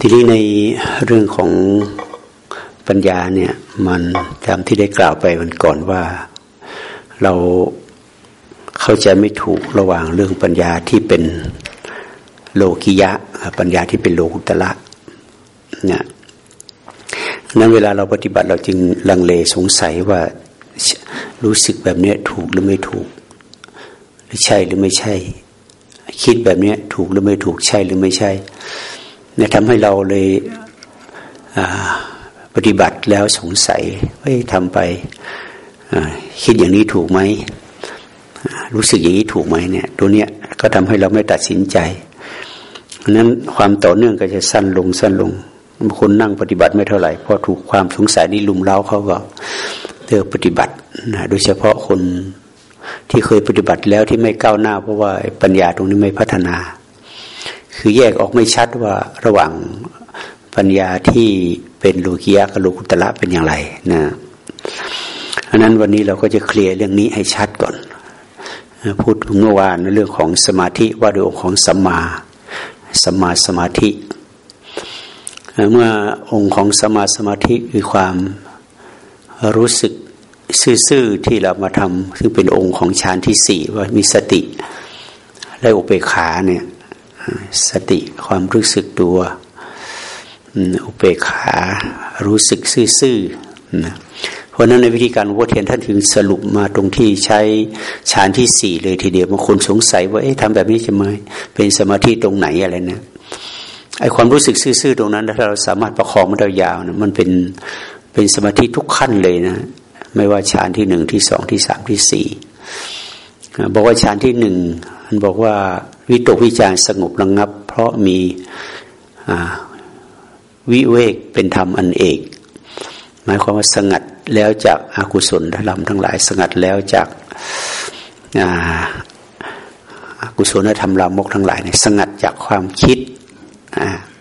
ทีนี้ในเรื่องของปัญญาเนี่ย มันตามที่ได้กล่าวไปวันก่อนว่าเราเข้าใจไม่ถูกระหว่างเรื่องปัญญาที่เป็นโลกิยะ ปัญญาที่เป็นโลกุตละเนี่ยนั้นเวลาเราปฏิบัติเราจึงลังเลสงสัยว่ารู้สึกแบบนี้ถูกหรือไม่ถูก หรือใช่หรือไม่ใช่ คิดแบบนี้ถูกหรือไม่ถูกใช่หรือไม่ใช่ เนี่ยทำให้เราเลยปฏิบัติแล้วสงสัยว่าทำไปคิดอย่างนี้ถูกไหมรู้สึกอย่างนี้ถูกไหมเนี่ยตัวเนี้ยก็ทำให้เราไม่ตัดสินใจเพราะนั้นความต่อเนื่องก็จะสั้นลงสั้นลงบางคนนั่งปฏิบัติไม่เท่าไหร่พอถูกความสงสัยนี้ลุมเล้าเขาก็เลือปฏิบัตินะโดยเฉพาะคนที่เคยปฏิบัติแล้วที่ไม่ก้าวหน้า เพราะว่าปัญญาตรงนี้ไม่พัฒนา คือแยกออกไม่ชัดว่าระหว่างปัญญาที่เป็นโลกียะกับโลกุตละเป็นอย่างไรนะเพราะนั้นวันนี้เราก็จะเคลียร์เรื่องนี้ให้ชัดก่อน พูดเมื่อวานเรื่องของสมาธิว่าโดยองค์ของสัมมาสัมมาสมาธิ เมื่อองค์ของสมาสมาธิคือความรู้สึกซื่อๆที่เรามาทำซึ่งเป็นองค์ของฌานที่สี่ว่ามีสติและอุเบกขาเนี่ย สติความรู้สึกตัวอุเบกขารู้สึกซื่อๆเพราะนั้นในวิธีการวัดเทียนท่านถึงสรุปมาตรงที่ใช้ฌานที่สี่เลยทีเดียวบางคนสงสัยว่าเอ๊ะทำแบบนี้จะไหมเป็นสมาธิตรงไหนอะไรเนะไอความรู้สึกซื่อๆตรงนั้นถ้าเราสามารถประคองมันยาวนะมันเป็นเป็นสมาธิทุกขั้นเลยนะ ไม่ว่าฌานที่หนึ่งที่สองที่สามที่สี่ บอกว่าฌานที่หนึ่งมันบอกว่าวิตกวิจารสงบระงงับ เพราะมีวิเวกเป็นธรรมอันเอกหมายความว่าสงัดแล้วจากอากุศลธรรมทั้งหลาย สงัดแล้วจากอากุศลธรรมลามกทั้งหลายสงัดจากความคิด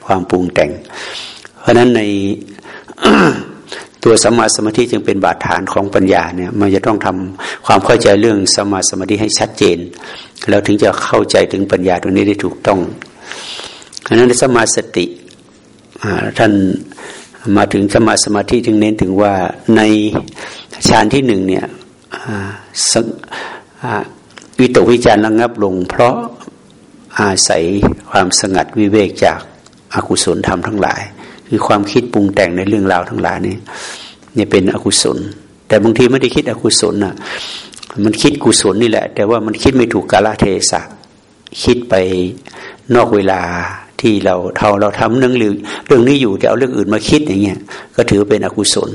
ความปรุงแต่ง เพราะนั้นใน ตัวสมาสมาธิจึงเป็นบาดฐานของปัญญาเนี่ยมันจะต้องทำความเข้าใจเรื่องสมาสมาธิให้ชัดเจน แล้วถึงจะเข้าใจถึงปัญญาตรงนี้ได้ถูกต้องเพราะนั้นสมาสติท่านมาถึงสมาสมาธิถึงเน้นถึงว่าในฌานที่หนึ่งเนี่ยวิตกวิจารระงับลง เพราะอาศัยความสงัดวิเวกจากอากุศลธรรมทั้งหลาย คือความคิดปรุงแต่งในเรื่องราวทั้งหลายนี่เนี่ยเป็นอกุศล แต่บางทีไม่ได้คิดอกุศลน่ะ มันคิดกุศลนี่แหละ แต่ว่ามันคิดไม่ถูกกาลเทศะคิดไปนอกเวลาที่เราเท่าเราทำเรื่องเรื่องนี้อยู่แต่เอาเรื่องอื่นมาคิดอย่างเงี้ยก็ถือเป็นอกุศล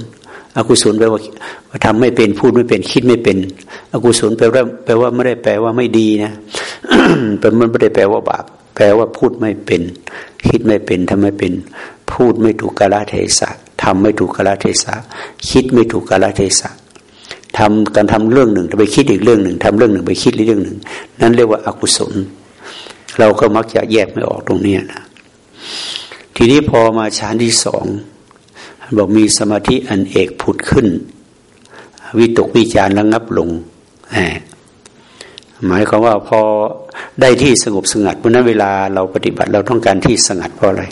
อกุศลแปลว่าทำไม่เป็นพูดไม่เป็นคิดไม่เป็น อกุศลแปลว่าแปลว่าไม่ได้แปลว่าไม่ดีนะเป็นมันไม่ได้แปลว่าบาปแปลว่าพูดไม่เป็น คิดไม่เป็นทำไม่เป็น พูดไม่ถูกกาลเทศะทำไม่ถูกกาลเทศะคิดไม่ถูกกาลเทศะทำการทำเรื่องหนึ่งไปคิดอีกเรื่องหนึ่งทำเรื่องหนึ่งไปคิดอีกเรื่องหนึ่ง นั่นเรียกว่าอากุศล เราก็มักจะแยกไม่ออกตรงนี้นะทีนี้พอมาชั้นที่สองบอกมีสมาธิอันเอกผุดขึ้น วิตกวิจารระงับลงหมายความว่าพอได้ที่สงบสงัดเพราะนั้นเวลาเราปฏิบัติเราต้องการที่สงัดเพราะอะไร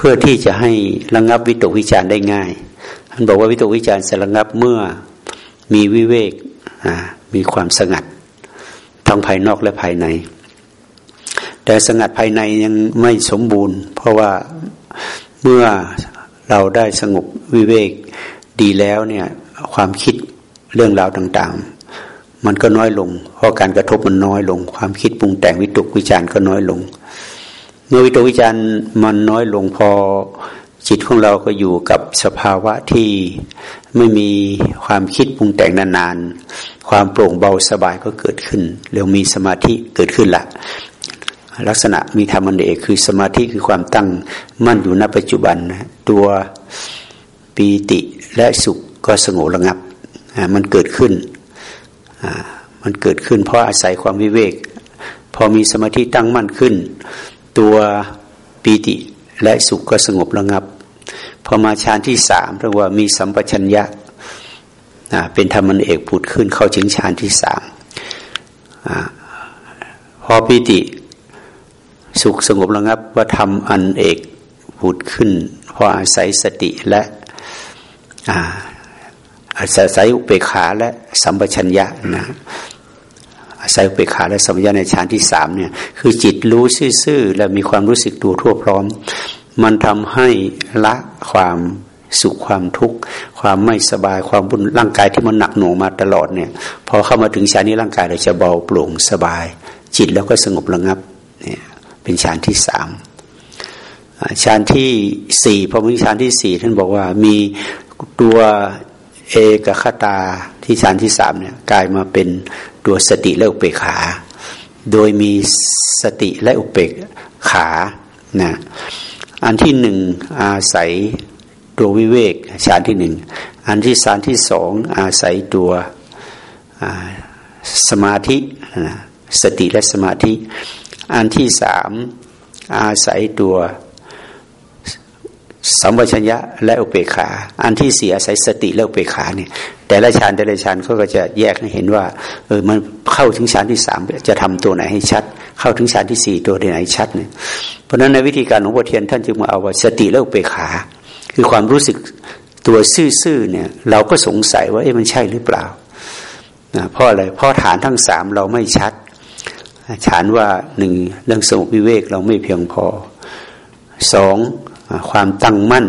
เพื่อที่จะให้ระงับวิตกวิจารได้ง่ายท่านบอกว่าวิตกวิจารจะระงับเมื่อมีวิเวกมีความสงัดทั้งภายนอกและภายใน แต่สงัดภายในยังไม่สมบูรณ์ เพราะว่าเมื่อเราได้สงบวิเวกดีแล้วเนี่ยความคิดเรื่องราวต่างๆ มันก็น้อยลง เพราะการกระทบมันน้อยลง ความคิดปรุงแต่งวิตกวิจารก็น้อยลง เมื่อวิตกวิจารณ์มันน้อยลงพอจิตของเราก็อยู่กับสภาวะที่ไม่มีความคิดปรุงแต่งนานๆ ความโปร่งเบาสบายก็เกิดขึ้นเร็วมีสมาธิเกิดขึ้นละลักษณะมีธรรมนเอกคือสมาธิคือความตั้งมั่นอยู่ณปัจจุบันตัวปีติและสุขก็สงบระงับมันเกิดขึ้นมันเกิดขึ้นเพราะอาศัยความวิเวก พอมีสมาธิตั้งมั่นขึ้น ตัวปีติและสุขก็สงบระงับ พอมาฌานที่สามเรียกว่ามีสัมปชัญญะเป็นธรรมันเอกผุดขึ้นเข้าถึงฌานที่สามพอปิติสุขสงบระงับว่าทำอันเอกผุดขึ้นเพราะอาศัยสติและอาศัยอุเบกขาและสัมปชัญญะนะ อาศัยอุเบกขาและสัมปชัญญะในฌานที่สามเนี่ย คือจิตรู้ซื่อๆและมีความรู้สึกตัวทั่วพร้อม มันทำให้ละความสุขความทุกข์ความไม่สบายความบุญร่างกายที่มันหนักหน่วงมาตลอดเนี่ยพอเข้ามาถึงฌานนี้ร่างกายเราจะเบาโปร่งสบาย จิตแล้วก็สงบระงับเนี่ยเป็นฌานที่สามฌานที่สี่พอมีฌานที่สี่ท่านบอกว่ามีตัวเอกคตาที่ฌานที่สามเนี่ยกลายมาเป็น ตัวสติและอุเบกขา โดยมีสติและอุเบกขานะอันที่หนึ่งอาศัยตัววิเวกฌานที่หนึ่งอันที่ฌานที่สองอาศัยตัวสมาธิสติและสมาธิ อันที่สามอาศัยตัว สัมปชัญญะและอุเบกขา อันที่เสี่อาศัยสติและอุเบกขาเนี่ย แต่ละฌานแต่ละฌานเขาก็จะแยกให้เห็นว่า เออมันเข้าถึงฌานที่สามจะทำตัวไหนให้ชัด เข้าถึงฌานที่สี่ตัวไหนชัดเนี่ยเพราะฉะนั้นในวิธีการของพ่อเทียนท่านจึงมาเอาว่าสติและอุเบกขา คือความรู้สึกตัวซื่อๆเนี่ย เราก็สงสัยว่าเอ๊ะมันใช่หรือเปล่านะเพราะอะไรเพราะฐานทั้งสามเราไม่ชัดฐานว่าหนึ่งเรื่องสงบวิเวกเราไม่เพียงพอสอง ความตั้งมั่น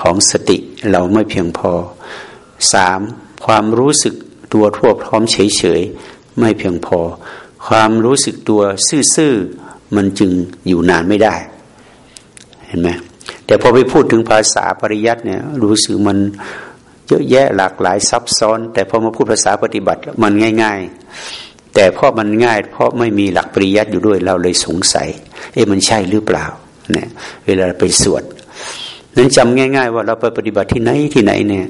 ของสติเราไม่เพียงพอสามความรู้สึกตัวทั่วพร้อมเฉยๆไม่เพียงพอ ความรู้สึกตัวซื่อๆมันจึงอยู่นานไม่ได้ เห็นไหมแต่พอไปพูดถึงภาษาปริยัติเนี่ยรู้สึกมันเยอะแยะหลากหลายซับซ้อน แต่พอมาพูดภาษาปฏิบัติมันง่าย ๆ แต่เพราะมันง่าย เพราะไม่มีหลักปริยัติอยู่ด้วยเราเลยสงสัย เอ๊ะมันใช่หรือเปล่า เนี่ย เวลาไปสวดนั้นจำง่าย ๆ ว่าเราไปปฏิบัติที่ไหนที่ไหนเนี่ย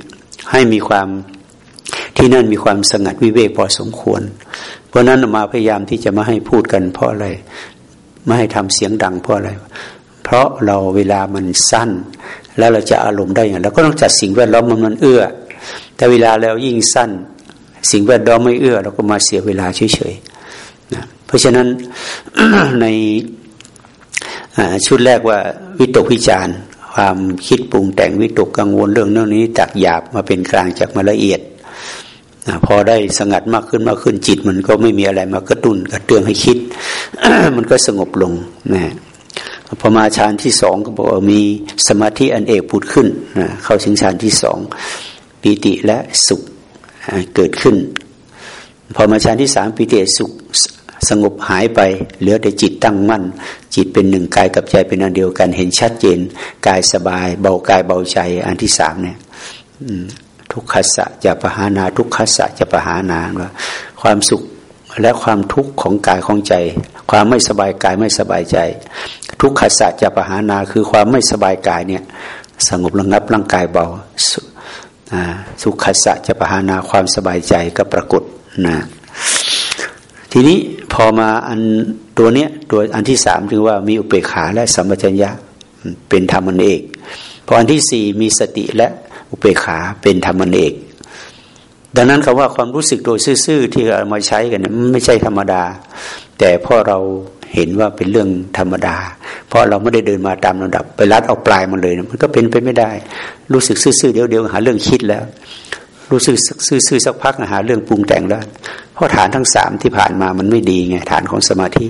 ให้มีความที่นั่นมีความสงัดวิเวกพอสมควร เพราะนั้นมาพยายามที่จะมาให้พูดกันเพราะอะไรไม่ให้ทำเสียงดังเพราะอะไร เพราะเราเวลามันสั้น แล้วเราจะอารมณ์ได้อย่างเราก็ต้องจัดสิ่งแวดล้อมมันมันเอื้อ แต่เวลาแล้วยิ่งสั้น สิ่งแวดล้อมไม่เอื้อ เราก็มาเสียเวลาเฉยๆนะเพราะฉะนั้นใน ชุดแรกว่าวิตกวิจารความคิดปรุงแต่งวิตกกังวลเรื่องนั้นนี้จากหยาบมาเป็นกลางจากมาละเอียดพอได้สงัดมากขึ้นมากขึ้นจิต มันก็ไม่มีอะไรมากระตุ้นกระเตื้องให้คิด มันก็สงบลงนะพอมาฌานที่สองก็บอกว่ามีสมาธิอันเอกผุดขึ้นนะเข้าถึงฌานที่สองปิติและสุขเกิดขึ้น พอมาฌานที่สามปิติสุข สงบหายไปเหลือแต่จิตตั้งมั่น จิตเป็นหนึ่งกายกับใจเป็นอันเดียวกัน เห็นชัดเจนกายสบาย เบากายเบาใจ อันที่สามเนี่ยทุกขสะจะปะหานา ทุกขสะจะปะหานาว่าความสุขและความทุกข์ของกายของใจ ความไม่สบายกายไม่สบายใจ ทุกขสัจจะปะหานาคือความไม่สบายกายเนี่ย สงบระงับร่างกายเบาสุขสัจจะปะหานาความสบายใจก็ปรากฏนะทีนี้ พอมาอันตัวเนี้ยตัวอันที่สามถึงว่ามีอุเบกขาและสัมปชัญญะเป็นธรรมันเอกพออันที่สี่มีสติและอุเบกขาเป็นธรรมันเอก ดังนั้นคำว่าความรู้สึกโดยซื่อๆที่เรามาใช้กันไม่ใช่ธรรมดา แต่พอเราเห็นว่าเป็นเรื่องธรรมดา เพราะเราไม่ได้เดินมาตามลำดับ ไปรัดเอาปลายมันเลย มันก็เป็นไปไม่ได้ รู้สึกซื่อๆเดี๋ยวเดี๋ยวหาเรื่องคิดแล้ว รู้สึกซื่อๆสักพักหาเรื่องปรุงแต่งแล้วเพราะฐานทั้งสามที่ผ่านมามันไม่ดีไงฐานของสมาธิ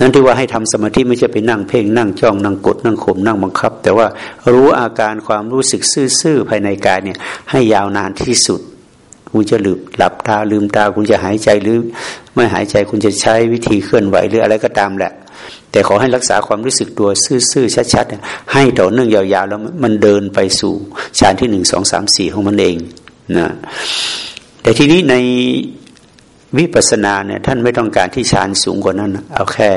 นั้นที่ว่าให้ทำสมาธิไม่ใช่ไปนั่งเพ่งนั่งจ้องนั่งกดนั่งข่มนั่งบังคับ แต่ว่ารู้อาการความรู้สึกซื่อๆภายในกายเนี่ยให้ยาวนานที่สุด คุณจะหลืบหลับตาลืมตาคุณจะหายใจหรือ ไม่หายใจคุณจะใช้วิธีเคลื่อนไหวหรืออะไรก็ตามแหละ แต่ขอให้รักษาความรู้สึกตัวซื่อๆชัดๆให้ต่อเนื่องยาวๆแล้วมันเดินไปสู่ฌานที่หนึ่งสองสามสี่ของมันเอง นะแต่ทีนี้ในวิปัสสนาเนี่ยท่านไม่ต้องการที่ฌานสูงกว่านั้น เอาแค่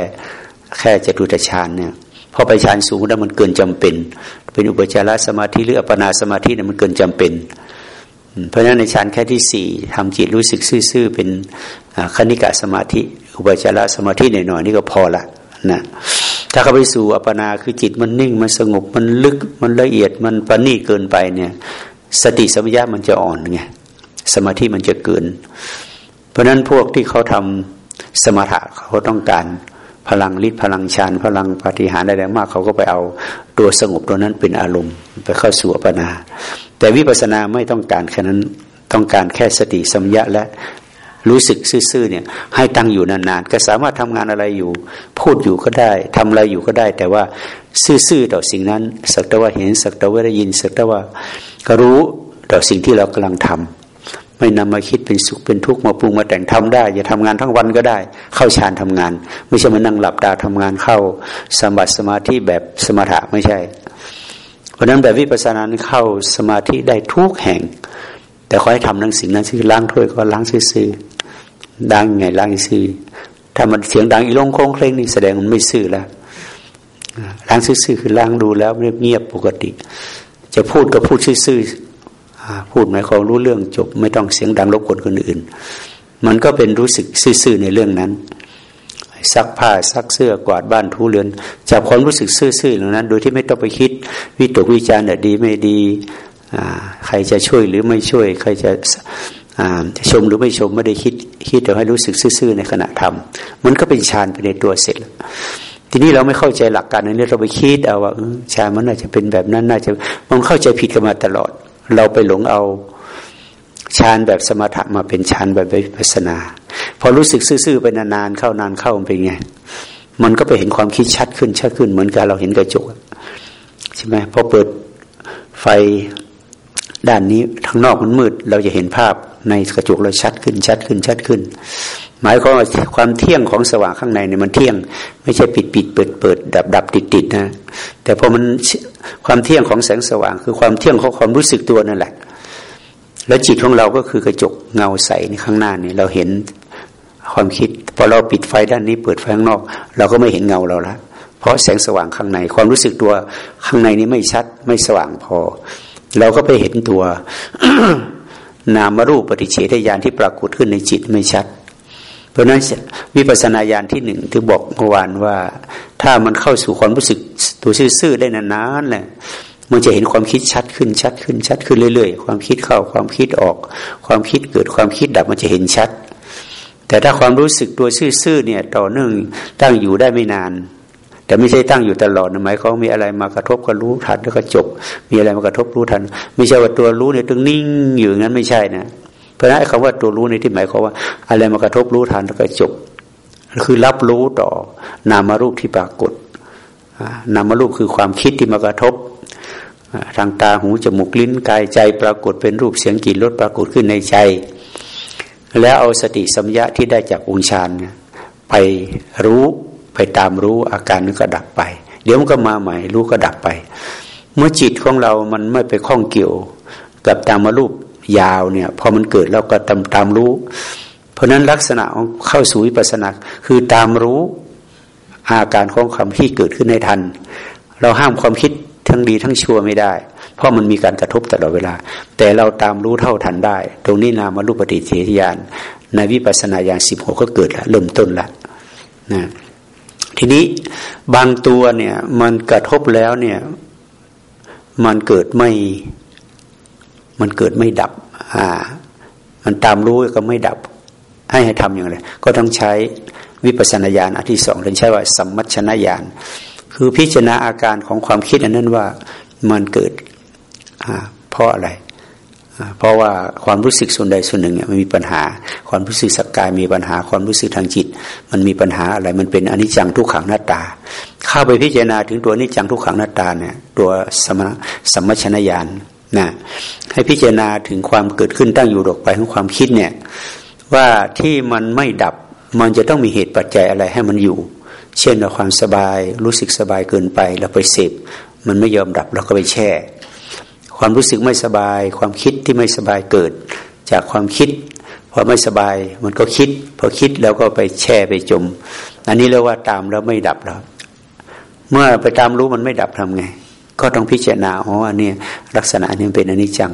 แค่จตุตฌานเนี่ยพอไปฌานสูงแล้วมันเกินจำเป็น เป็นอุปจารสมาธิหรืออัปปนาสมาธิเนี่ยมันเกินจำเป็น เพราะฉะนั้นในฌานแค่ที่สี่ทำจิตรู้สึกซื่อๆเป็นคณิกะสมาธิ อุปจารสมาธิหน่อยๆนี่ก็พอละนะถ้าเข้าไปสู่อัปปนาคือจิตมันนิ่งมันสงบมันลึกมันละเอียดมันประณีตเกินไปเนี่ย สติสัมปชัญญะมันจะอ่อนไงสมาธิมันจะเกิน เพราะนั้นพวกที่เขาทำสมถะเขาต้องการพลังฤทธิ์พลังฌานพลังปฏิหารอะไรมาก เขาก็ไปเอาตัวสงบตัวนั้นเป็นอารมณ์ไปเข้าสู่อัปปนาแต่วิปัสสนาไม่ต้องการแค่นั้นต้องการแค่สติสัมยะและ รู้สึกซื่อๆเนี่ย ให้ตั้งอยู่นานๆก็สามารถทำงานอะไรอยู่ พูดอยู่ก็ได้ทำอะไรอยู่ก็ได้ แต่ว่าซื่อๆต่อสิ่งนั้นสักแต่ว่าเห็นสักแต่ว่าได้ยินสักแต่ว่าก็รู้ต่อสิ่งที่เรากำลังทำไม่นำมาคิดเป็นสุขเป็นทุกข์มาปรุงมาแต่งทำได้จะทำงานทั้งวันก็ได้ เข้าฌานทำงาน ไม่ใช่มานั่งหลับตาทำงานเข้าสมาธิสมาธิแบบสมถะไม่ใช่ เพราะนั้นแบบวิปัสสนาเข้าสมาธิได้ทุกแห่ง แต่ขอให้ทำนั่งสิ่งนั้นคือล้างถ้วยก็ล้างซื่อ ดังไงล้างซื่อถ้ามันเสียงดังอีลงโค้งเคร่งนี่แสดงมันไม่ซื่อแล้วล้างซื่อคือล้างดูแล้วเงียบปกติ จะพูดก็พูดซื่อพูดหมายความรู้เรื่องจบ ไม่ต้องเสียงดังรบกวนคนอื่น มันก็เป็นรู้สึกซื่อในเรื่องนั้น ซักผ้าซักเสื้อกวาดบ้านทูเรือนจับความรู้สึกซื่อๆเหล่านั้น โดยที่ไม่ต้องไปคิด วิตกวิจารณ์ดีไม่ดีใครจะช่วยหรือไม่ช่วย ใครจะจะชมหรือไม่ชมไม่ได้คิด คิดแต่ให้รู้สึกซื่อๆในขณะทำมันก็เป็นฌานไปในตัวเสร็จแล้วทีนี้เราไม่เข้าใจหลักการในนี้เราไปคิดเอาว่าฌานมันน่าจะเป็นแบบนั้นน่าจะมันเข้าใจผิดกันมาตลอด เราไปหลงเอาฌานแบบสมถะมาเป็นฌานแบบวิปัสนา พอรู้สึกซื่อๆไปนานๆเข้านานเข้ามันเป็นไง มันก็ไปเห็นความคิดชัดขึ้นชัดขึ้นเหมือนกับเราเห็นกระจกใช่ไหมพอเปิดไฟ ด้านนี้ทางนอกมันมืด เราจะเห็นภาพในกระจกเราชัดขึ้นชัดขึ้นชัดขึ้น หมายความว่าความเที่ยงของสว่างข้างในเนี่ยมันเที่ยง ไม่ใช่ปิดปิดเปิดเปิดดับดับติดติดนะแต่พอมันความเที่ยงของแสงสว่าง คือความเที่ยงของความรู้สึกตัวนั่นแหละ แล้วจิตของเราก็คือกระจกเงาใสในข้างหน้านี่เราเห็นความคิดพอเราปิดไฟด้านนี้เปิดไฟข้างนอก เราก็ไม่เห็นเงาเราละเพราะแสงสว่างข้างใน ความรู้สึกตัวข้างในนี้ไม่ชัดไม่สว่างพอ เราก็ไปเห็นตัวนามรูปปฏิเฉทญาณที่ปรากฏขึ้นในจิตไม่ชัด เพราะนั้นวิปัสนาญาณที่หนึ่งที่บอกเมื่อวานว่า ถ้ามันเข้าสู่ความรู้สึกตัวซื่อๆได้นานๆแหละมันจะเห็นความคิดชัดขึ้นชัดขึ้นชัดขึ้นเรื่อยๆ ความคิดเข้าความคิดออก ความคิดเกิดความคิดดับมันจะเห็นชัด แต่ถ้าความรู้สึกตัวซื่อๆเนี่ย ต่อเนื่องตั้งอยู่ได้ไม่นาน แต่ไม่ใช่ตั้งอยู่ตลอดนะหมายเขามมีอะไรมากระทบก็รู้ทันแล้วก็จบ มีอะไรมากระทบรู้ทัน ไม่ใช่ว่าตัวรู้เนี่ยต้องนิ่งอยู่งั้นไม่ใช่นะเพราะนั้นคำว่าตัวรู้ในที่หมายความว่า อะไรมากระทบรู้ทันแล้วก็จบ คือรับรู้ต่อนามารูปที่ปรากฏนามารูปคือความคิดที่มากระทบทางตาหูจมูกลิ้นกายใจปรากฏเป็นรูปเสียงกลิ่นรสปรากฏขึ้นในใจ แล้วเอาสติสัมยาที่ได้จากองค์ฌานไปรู้ ไปตามรู้อาการนั้นก็ดับไป เดี๋ยวมันก็มาใหม่รู้ก็ดับไป เมื่อจิตของเรามันไม่ไปข้องเกี่ยวกับตามมารูปยาวเนี่ยพอมันเกิดเราก็ตามตามรู้ เพราะนั้นลักษณะของเข้าสู่วิปัสสนาคือตามรู้อาการของความที่เกิดขึ้นในทัน เราห้ามความคิดทั้งดีทั้งชั่วไม่ได้ เพราะมันมีการกระทบตลอดเวลา แต่เราตามรู้เท่าทันได้ ตรงนี้นามารูปปฏิเสธญาณในวิปัสสนาญาณสิบหกก็เกิดแล้วเริ่มต้นละนะ ทีนี้บางตัวเนี่ย มันกระทบแล้วเนี่ย มันเกิดไม่ มันเกิดไม่ดับ อ่า มันตามรู้ก็ไม่ดับ ให้ให้ทำอย่างไรก็ต้องใช้วิปัสสนาญาณอันที่สองเรียนใช้ว่าสัมมัชนญาณคือพิจารณาอาการของความคิดอันนั้นว่ามันเกิดเพราะอะไร เพราะว่าความรู้สึกส่วนใดส่วนหนึ่งเนี่ยมันมีปัญหา ความรู้สึกสักกายมีปัญหา ความรู้สึกทางจิต มันมีปัญหาอะไรมันเป็นอนิจจังทุกขังหน้าตา เข้าไปพิจารณาถึงตัวอนิจจังทุกขังหน้าตาเนี่ยตัวสมสมชนญาณนะให้พิจารณาถึงความเกิดขึ้นตั้งอยู่ดอกไปของความคิดเนี่ยว่าที่มันไม่ดับมันจะต้องมีเหตุปัจจัยอะไรให้มันอยู่ เช่นความสบายรู้สึกสบายเกินไปแล้วไปเสพมันไม่ยอมดับเราก็ไปแช่ ความรู้สึกไม่สบาย ความคิดที่ไม่สบายเกิด จากความคิดพอไม่สบายมันก็คิด พอคิดแล้วก็ไปแช่ไปจม อันนี้เรียกว่าตามแล้วไม่ดับแล้วเมื่อไปตามรู้มันไม่ดับทำไง ก็ต้องพิจารณาอ๋ออันนี้ลักษณะนี้เป็นอนิจจัง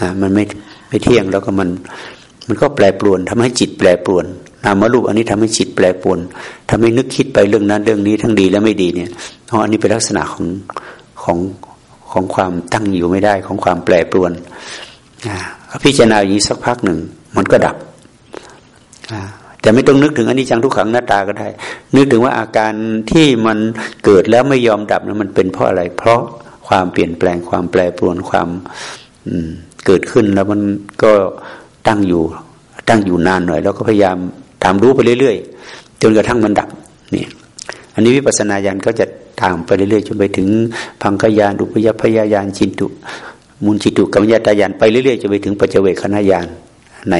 อ่ามันไม่ไม่เที่ยงแล้วก็มัน มันก็แปรปรวนทำให้จิตแปรปรวนนามรูปอันนี้ทำให้จิตแปรปรวนทำให้นึกคิดไปเรื่องนั้นเรื่องนี้ทั้งดีและไม่ดีเนี่ยเพราะอันนี้เป็นลักษณะของของ ของความตั้งอยู่ไม่ได้ของความแปรปรวนพิจารณาอย่างนี้สักพักหนึ่ง มันก็ดับแต่ไม่ต้องนึกถึงอันนี้จังทุกขังหน้าตาก็ได้ นึกถึงว่าอาการที่มันเกิดแล้วไม่ยอมดับนั้นมันเป็นเพราะอะไร เพราะความเปลี่ยนแปลงความแปรปรวนความเกิดขึ้นแล้วมันก็ตั้งอยู่ตั้งอยู่นานหน่อย แล้วก็พยายามตามรู้ไปเรื่อยๆ จนกระทั่งมันดับนี่อันนี้วิปัสสนาญาณก็จะ ตามไปเรื่อยๆจนไปถึงพังคยานอุปยพยายานจินตุมุนจิตุกัมยตายานไปเรื่อยๆจนไปถึงปัจเจเวคขณะญาณใน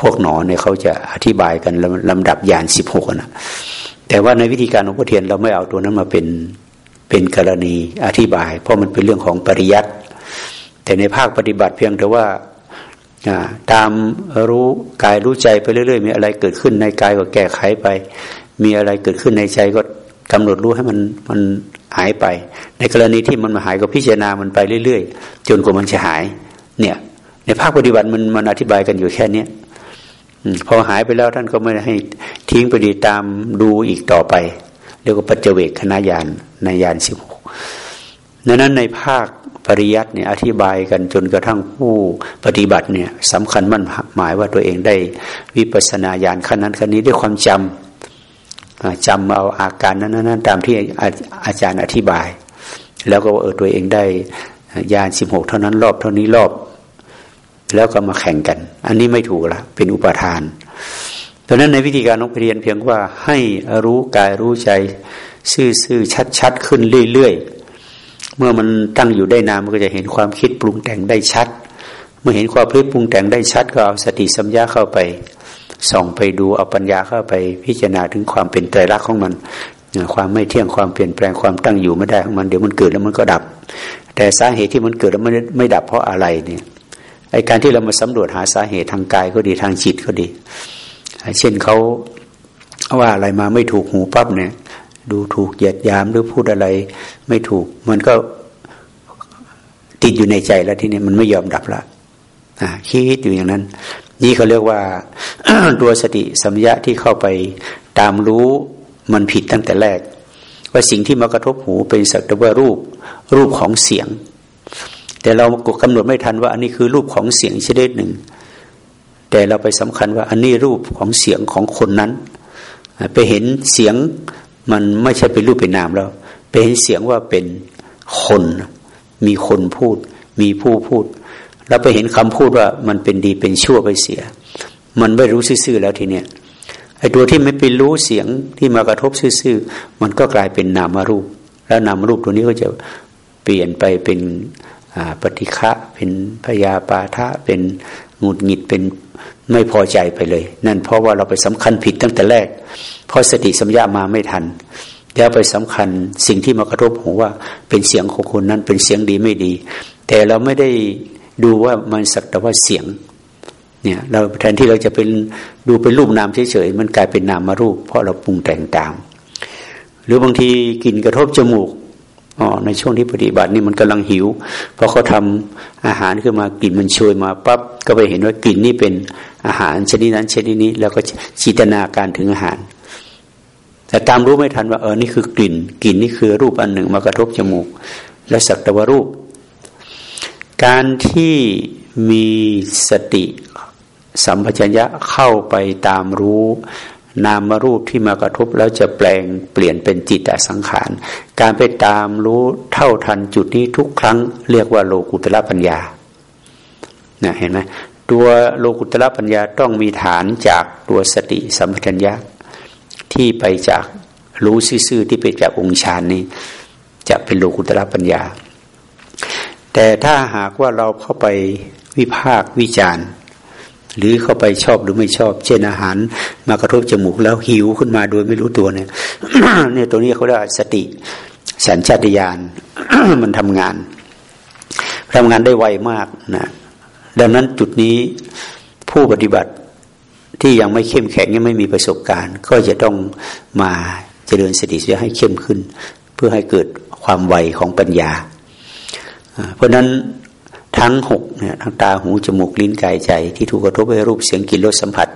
พวกหนอเนี่ยเขาจะอธิบายกันลำดับยานสิบหกนะแต่ว่าในวิธีการของพระเทียนเราไม่เอาตัวนั้นมาเป็นเป็นกรณีอธิบาย เพราะมันเป็นเรื่องของปริยัติ แต่ในภาคปฏิบัติเพียงแต่ว่าตามรู้กายรู้ใจไปเรื่อย ๆ มีอะไรเกิดขึ้นในกายก็แก้ไขไป มีอะไรเกิดขึ้นในใจก็ กำหนดรู้ให้มันมันหายไป ในกรณีที่มันมาหายก็พิจารณามันไปเรื่อยๆ จนกว่ามันจะหาย เนี่ย ในภาคปฏิบัติมันมันอธิบายกันอยู่แค่เนี้ยพอหายไปแล้วท่านก็ไม่ให้ทิ้งไปดีตามดูอีกต่อไป เรียกว่าปัจเจเวกคณะยานในยานสิบหกดังนั้นในภาคปริยัติเนี่ยอธิบายกันจนกระทั่งผู้ปฏิบัติเนี่ยสำคัญมั่นหมายว่าตัวเองได้วิปัสสนาญาณขั้นนั้นขั้นนี้ด้วยความจำ จำเอาอาการนั้นนั้นตามที่อาจารย์อธิบาย แล้วก็เออตัวเองได้ญาณสิบหกเท่านั้นรอบเท่านี้รอบ แล้วก็มาแข่งกัน อันนี้ไม่ถูกละเป็นอุปทานเพราะนั้นในวิธีการนกเรียนเพียงว่าให้รู้กายรู้ใจซื่อๆชัดๆขึ้นเรื่อยๆเมื่อมันตั้งอยู่ได้นานมันก็จะเห็นความคิดปรุงแต่งได้ชัด เมื่อเห็นความคิดปรุงแต่งได้ชัด ก็เอาสติสัมยาเข้าไป ส่องไปดูเอาปัญญาเข้าไปพิจารณาถึงความเป็นไตรลักษณ์ของมัน ความไม่เที่ยงความเปลี่ยนแปลงความตั้งอยู่ไม่ได้ของมันเดี๋ยวมันเกิดแล้วมันก็ดับ แต่สาเหตุที่มันเกิดแล้วมันไม่ดับเพราะอะไรเนี่ยไอการที่เรามาสำรวจหาสาเหตุทางกายก็ดีทางจิตก็ดี เช่นเขาว่าอะไรมาไม่ถูกหูปั๊บเนี่ย ดูถูกเหยียดยามหรือพูดอะไร ไม่ถูก มันก็ติดอยู่ในใจแล้วที่นี้มันไม่ยอมดับละคิดอยู่อย่างนั้น นี่เขาเรียกว่าตัวสติสัมยะที่เข้าไปตามรู้มันผิดตั้งแต่แรก ว่าสิ่งที่มากระทบหูเป็นสักแต่ว่ารูปรูปของเสียง แต่เรากำหนดไม่ทันว่าอันนี้คือรูปของเสียงชนิดหนึ่ง แต่เราไปสำคัญว่าอันนี้รูปของเสียงของคนนั้น ไปเห็นเสียงมันไม่ใช่เป็นรูปเป็นนามแล้ว ไปเป็นเสียงว่าเป็นคน มีคนพูด มีผู้พูด แล้วไปเห็นคำพูดว่ามันเป็นดีเป็นชั่วไปเสีย มันไม่รู้ซื่อแล้วทีเนี้ยไอ้ตัวที่ไม่เป็นรู้เสียงที่มากระทบซื่อมันก็กลายเป็นนามรูป แล้วนามรูปตัวนี้ก็จะเปลี่ยนไปเป็นปฏิฆะเป็นพยาปาทะเป็นหงุดหงิดเป็นไม่พอใจไปเลย นั่นเพราะว่าเราไปสำคัญผิดตั้งแต่แรก เพราะสติสัมยามาไม่ทันแล้วไปสำคัญสิ่งที่มากระทบหูว่าเป็นเสียงของคนนั้นเป็นเสียงดีไม่ดี แต่เราไม่ได้ ดูว่ามันสักแต่ว่าเสียง เนี่ยเราแทนที่เราจะเป็นดูเป็นรูปนามเฉยๆมันกลายเป็นนามมารูป เพราะเราปรุงแต่งตาม หรือบางทีกลิ่นกระทบจมูกอ๋อในช่วงที่ปฏิบัตินี่มันกำลังหิวพอเขาทำอาหารขึ้นมากลิ่นมันช่วยมาปั๊บก็ไปเห็นว่ากลิ่นนี่เป็นอาหารชนิดนั้นชนิดนี้ แล้วก็จินตนาการถึงอาหาร แต่ตามรู้ไม่ทันว่าเออนี่คือกลิ่น กลิ่นนี่คือรูปอันหนึ่งมากระทบจมูก และสักตะวรูป การที่มีสติสัมปชัญญะเข้าไปตามรู้นามรูปที่มากระทบแล้วจะแปลงเปลี่ยนเป็นจิตตสังขาร การไปตามรู้เท่าทันจุดนี้ทุกครั้ง เรียกว่าโลกุตละปัญญานะเห็นไหมตัวโลกุตละปัญญาต้องมีฐานจากตัวสติสัมปชัญญะที่ไปจากรู้ซื่อที่ไปจากองค์ฌานนี้ จะเป็นโลกุตระปัญญา แต่ถ้าหากว่าเราเข้าไปวิพากวิจารณ์ หรือเข้าไปชอบหรือไม่ชอบ เช่นอาหาร มากระทบจมูกแล้วหิวขึ้นมาโดยไม่รู้ตัวเนี่ยเนี่ยตัวนี้เขาเรียกสติ สัญชาตญาณมันทำงานทำงานได้ไวมากนะดังนั้นจุดนี้ผู้ปฏิบัติที่ยังไม่เข้มแข็งยังไม่มีประสบการณ์ ก็จะต้องมาเจริญสติเพื่อให้เข้มขึ้น เพื่อให้เกิดความไวของปัญญา เพราะนั้นทั้งหกเนี่ยทั้งตาหูจมูกลิ้นกายใจ ที่ถูกกระทบด้วยรูปเสียงกลิ่นรสสัมผัส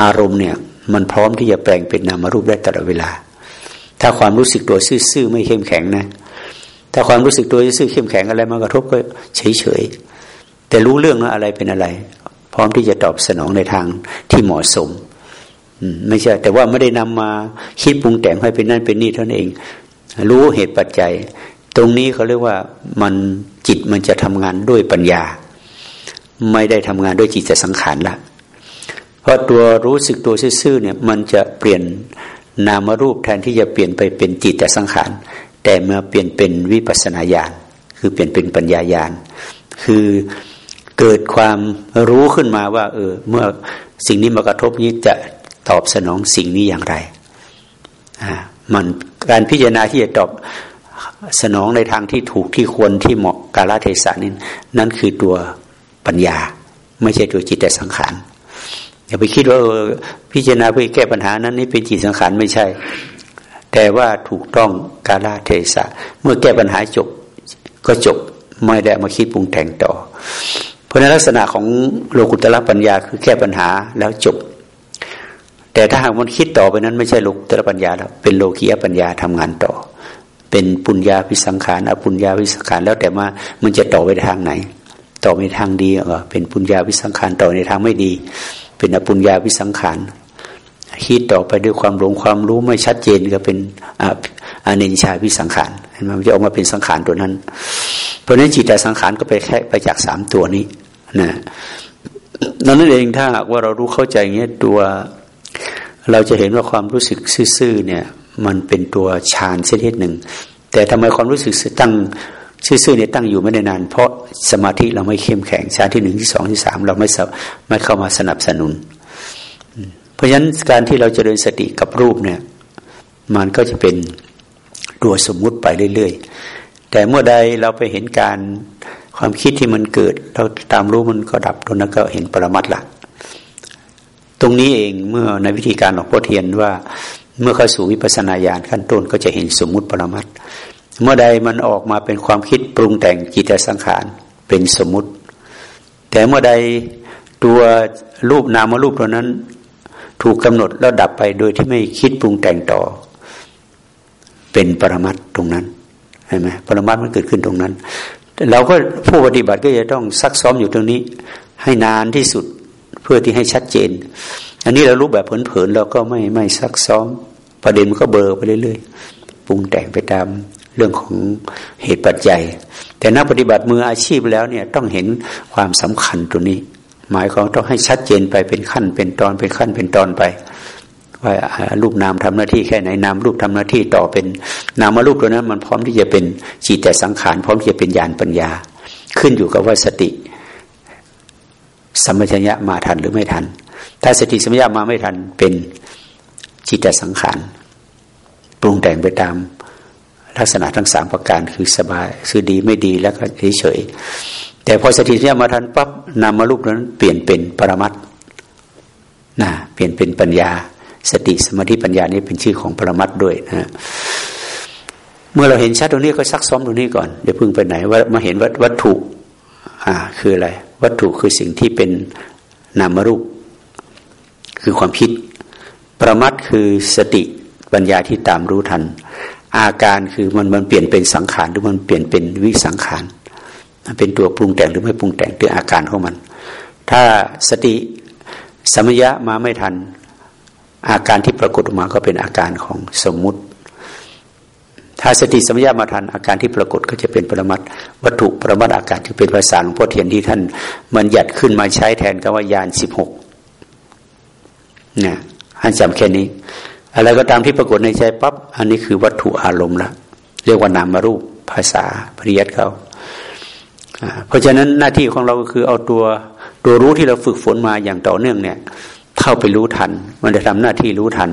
อารมณ์เนี่ยมันพร้อมที่จะแปลงเป็นนามรูปได้ตลอดเวลา ถ้าความรู้สึกตัวซื่อๆไม่เข้มแข็งนะ ถ้าความรู้สึกตัวซื่อเข้มแข็งอะไรมากระทบก็เฉยๆแต่รู้เรื่องว่าอะไรเป็นอะไร พร้อมที่จะตอบสนองในทางที่เหมาะสมไม่ใช่ แต่ว่าไม่ได้นำมาคิดปรุงแต่งให้เป็นนั่นเป็นนี่เท่านั้นเอง รู้เหตุปัจจัย ตรงนี้เขาเรียกว่ามันจิตมันจะทำงานด้วยปัญญา ไม่ได้ทำงานด้วยจิตแต่สังขารละเพราะตัวรู้สึกตัวซื่อเนี่ย มันจะเปลี่ยนนามรูปแทนที่จะเปลี่ยนไปเป็นจิตแต่สังขาร แต่เมื่อเปลี่ยนเป็นวิปัสนาญาณคือเปลี่ยนเป็นปัญญาญาณคือเกิดความรู้ขึ้นมาว่า เออ เมื่อสิ่งนี้มากระทบนี้จะตอบสนองสิ่งนี้อย่างไรอ่ามันการพิจารณาที่จะตอบ สนองในทางที่ถูกที่ควรที่เหมาะกาลเทศะนี่นั่นคือตัวปัญญา ไม่ใช่ตัวจิตแต่สังขารอย่าไปคิดว่าพิจารณาเพื่อแก้ปัญหานั้นนี่เป็นจิตสังขารไม่ใช่ แต่ว่าถูกต้องกาลเทศะเมื่อแก้ปัญหาจบก็จบไม่ได้มาคิดปรุงแต่งต่อ เพราะในลักษณะของโลกุตละปัญญาคือแก้ปัญหาแล้วจบ แต่ถ้าหากมันคิดต่อไปนั้น ไม่ใช่โลกุตละปัญญาแล้วเป็นโลกียปัญญาทำงานต่อ เป็นปุญญาพิสังขารอปุญญาพิสังขารแล้วแต่ว่ามันจะต่อไปทางไหน ต่อไปทางดีเออเป็นปุญญาพิสังขารต่อในทางไม่ดี เป็นอปุญญาพิสังขารคิดต่อไปด้วยความหลงความรู้ไม่ชัดเจนก็เป็นอเนนชาพิสังขารมันจะออกมาเป็นสังขารตัวนั้น เพราะนั้นจิตแต่สังขารก็ไปแค่ไปจากสามตัวนี้นะนั่นเองถ้าว่าเรารู้เข้าใจเงี้ยตัว เราจะเห็นว่าความรู้สึกซื่อเนี่ย มันเป็นตัวฌานชนิดหนึ่ง แต่ทำไมความรู้สึกตั้งซื่อๆเนี่ยตั้งอยู่ไม่ได้นาน เพราะสมาธิเราไม่เข้มแข็งฌานที่หนึ่งที่สองที่สามเราไม่ไม่เข้ามาสนับสนุน เพราะฉะนั้นการที่เราจเจริญสติกับรูปเนี่ย มันก็จะเป็นตัวสมมุติไปเรื่อยๆ แต่เมื่อใดเราไปเห็นการความคิดที่มันเกิด เราตามรู้มันก็ดับตรงนั้นก็เห็นปรมัตละตรงนี้เองเมื่อในวิธีการของพ่อเทียนว่า เมื่อเข้าสู่วิปัสนาญาณขั้นต้นก็จะเห็นสมมุติปรมัตเมื่อใดมันออกมาเป็นความคิดปรุงแต่งจิตสังขารเป็นสมมุติ แต่เมื่อใดตัวรูปนามรูปตัวนั้น ถูกกำหนดแล้วดับไปโดยที่ไม่คิดปรุงแต่งต่อ เป็นปรมัตตรงนั้นเห็นไหมปรมัตมันเกิดขึ้นตรงนั้น เราก็ผู้ปฏิบัติก็จะต้องซักซ้อมอยู่ตรงนี้ ให้นานที่สุดเพื่อที่ให้ชัดเจน อันนี้เรารู้แบบเผินๆเราก็ไม่ไม่ซักซ้อม ประเด็นมันก็เบอร์ไปเรื่อยๆปรุงแต่งไปตามเรื่องของเหตุปัจจัย แต่นักปฏิบัติมืออาชีพแล้วเนี่ยต้องเห็นความสำคัญตัวนี้ หมายความต้องให้ชัดเจนไปเป็นขั้นเป็นตอนเป็นขั้นเป็นตอนไป ว่ารูปนามทำหน้าที่แค่ไหนนามรูปทำหน้าที่ต่อเป็นนามารูปตัวนั้น มันพร้อมที่จะเป็นจิตแต่สังขารพร้อมที่จะเป็นญาณปัญญา ขึ้นอยู่กับว่าสติสัมปชัญญะมาทันหรือไม่ทัน ถ้าสติสัมปชัญญะมาไม่ทันเป็น จิตแต่สังขารปรุงแต่งไปตามลักษณะทั้งสามประการคือสบายคือดีไม่ดีแล้วก็เฉยๆแต่พอสติสัมปชัญญะมาทันปั๊บนามารูปนั้น เปลี่ยนเป็นปรมัตนะเปลี่ยนเป็นปัญญา สติสมาธิปัญญานี้เป็นชื่อของปรมัตด้วยนะเมื่อเราเห็นชัดตรงนี้ก็ซักซ้อมตรงนี้ก่อนเดี๋ยวพึ่งไปไหนว่ามาเห็นวัตวัตถุ อ่า คืออะไร วัตถุคือสิ่งที่เป็นนามรูป คือความคิด ประมัตคือสติปัญญาที่ตามรู้ทัน อาการคือมันมันเปลี่ยนเป็นสังขารหรือมันเปลี่ยนเป็นวิสังขารเป็นตัวปรุงแต่งหรือไม่ปรุงแต่งตัวอาการของมัน ถ้าสติสมยะมาไม่ทัน อาการที่ปรากฏออกมาก็เป็นอาการของสมมุติ ถ้าสติสัมยามาทัน อาการที่ปรากฏก็จะเป็นปรมัตวัตถุปรมัตอาการที่เป็นภาษาหลวงพ่อเทียนที่ท่านมันหยัดขึ้นมาใช้แทนคำว่ายานสิบหกเนี่ย ให้จำแค่นี้ อะไรก็ตามที่ปรากฏในใจปั๊บอันนี้คือวัตถุอารมณ์ละเรียกว่านามรูปภาษาปริยัติเขาเพราะฉะนั้นหน้าที่ของเราก็คือเอาตัวตัวรู้ที่เราฝึกฝนมาอย่างต่อเนื่องเนี่ย เข้าไปรู้ทัน มันจะทำหน้าที่รู้ทัน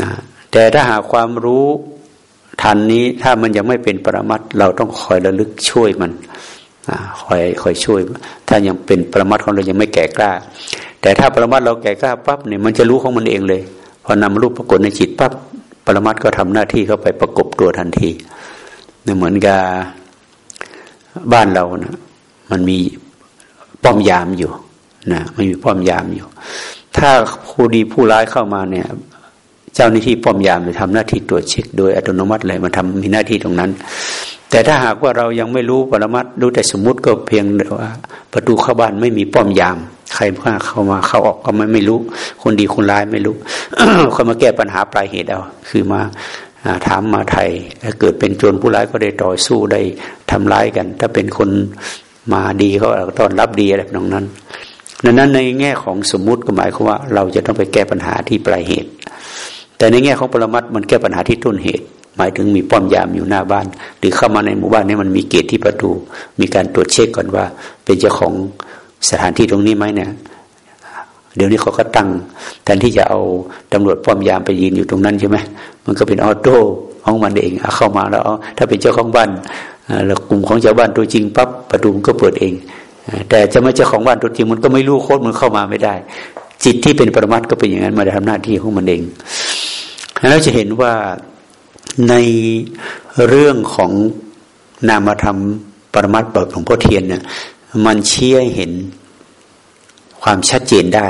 นะแต่ถ้าหากความรู้ทันนี้ถ้ามันยังไม่เป็นปรมัตเราต้องคอยระลึกช่วยมันคอยคอยช่วย ถ้ายังเป็นปรมัตของเรายังไม่แก่กล้า แต่ถ้าปรมัตเราแก่กล้าปั๊บเนี่ยมันจะรู้ของมันเองเลย พอนำรูปปรากฏในจิตปั๊บปรมัตก็ทำหน้าที่เข้าไปประกบตัวทันทีเนี่ยเหมือนกับบ้านเรานะมันมีป้อมยามอยู่นะไม่มีป้อมยามอยู่ ถ้าผู้ดีผู้ร้ายเข้ามาเนี่ย เจ้าหน้าที่ป้อมยามจะทำหน้าที่ตรวจเช็คโดยอัตโนมัติเลยมันทำมีหน้าที่ตรงนั้น แต่ถ้าหากว่าเรายังไม่รู้ปรมัตรู้แต่สมมุติก็เพียงว่าประตูเข้าบ้านไม่มีป้อมยาม ใครรเข้ามาเข้าออกก็ไม่ไม่รู้ คนดีคนร้ายไม่รู้เขามาแก้ปัญหาปลายเหตุเอาคือมาถามมาไทยถ้าเกิดเป็นโจรผู้ร้ายก็ได้ต่อสู้ได้ทำร้ายกัน ถ้าเป็นคนมาดีเขาต้อนรับดีอะไรแบบนั้นดังนั้นในแง่ของสมมุติก็หมายความว่า เราจะต้องไปแก้ปัญหาที่ปลายเหตุ แต่ในแง่ของปรมัตมันแก้ปัญหาที่ต้นเหตุ หมายถึงมีป้อมยามอยู่หน้าบ้าน หรือเข้ามาในหมู่บ้านนี้มันมีเกตที่ประตู มีการตรวจเช็คก่อนว่า เป็นเจ้าของ สถานที่ตรงนี้ไหมเนี่ย เดี๋ยวนี้เขาก็ตั้งแทนที่จะเอาตำรวจป้อมยามไปยืนอยู่ตรงนั้นใช่ไหมมันก็เป็นออโต้ของมันเองเข้ามาแล้วถ้าเป็นเจ้าของบ้านแล้วกลุ่มของชาวบ้านตัวจริงปั๊บประตูมันก็เปิดเอง แต่จะไม่เจ้าของบ้านตัวจริงมันก็ไม่รู้โค้ดมันเข้ามาไม่ได้ จิตที่เป็นปรมัตก็เป็นอย่างนั้นมาทำหน้าที่ของมันเองเราจะเห็นว่าในเรื่องของนามธรรมปรมัตแบบหลวงพ่อเทียนเนี่ย มันเชี่ยเห็นความชัดเจนได้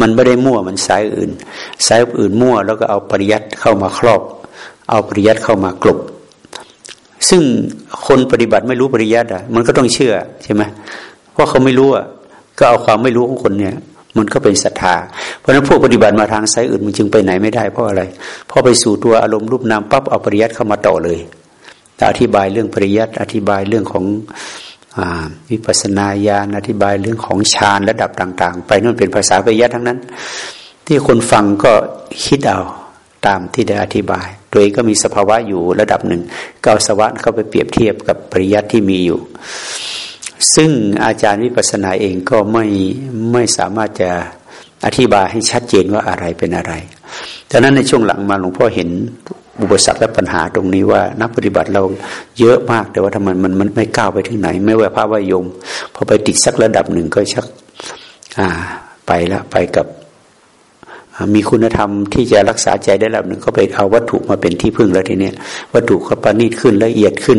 มันไม่ได้มั่วมันสายอื่น สายอื่นมั่วแล้วก็เอาปริยัติเข้ามาครอบ เอาปริยัติเข้ามากลบ ซึ่งคนปฏิบัติไม่รู้ปริยัติอะ มันก็ต้องเชื่อใช่ไหมเพราะเขาไม่รู้อะก็เอาความไม่รู้ของคนเนี่ย มันก็เป็นศรัทธา เพราะฉะนั้นพวกปฏิบัติมาทางสายอื่นมันจึงไปไหนไม่ได้เพราะอะไรเพราะไปสู่ตัวอารมณ์รูปนามปั๊บเอาปริยัติเข้ามาต่อเลยอธิบายเรื่องปริยัติอธิบายเรื่องของ วิปัสนาญาณอธิบายเรื่องของฌานระดับต่าง ๆ ไปนั่นเป็นภาษาปริยัติทั้งนั้น ที่คนฟังก็คิดเอาตามที่ได้อธิบาย โดยก็มีสภาวะอยู่ระดับหนึ่งก็เอาสวัสดิ์เข้าไปเปรียบเทียบกับปริยัติที่มีอยู่ ซึ่งอาจารย์วิปัสนาเองก็ไม่ไม่สามารถจะอธิบายให้ชัดเจนว่าอะไรเป็นอะไรดังนั้นในช่วงหลังมาหลวงพ่อเห็น อุปสรรคและปัญหาตรงนี้ว่า นักปฏิบัติเราเยอะมาก แต่ว่าทำไมมันมันไม่ก้าวไปถึงไหน ไม่ว่าพระวายมพอไปติดสักระดับหนึ่งก็ชัก อ่า ไปแล้วไปกับ มีคุณธรรมที่จะรักษาใจได้ระดับหนึ่งก็ไปเอาวัตถุมาเป็นที่พึ่งแล้วทีเนี้ยวัตถุก็ประณีตขึ้นละเอียดขึ้น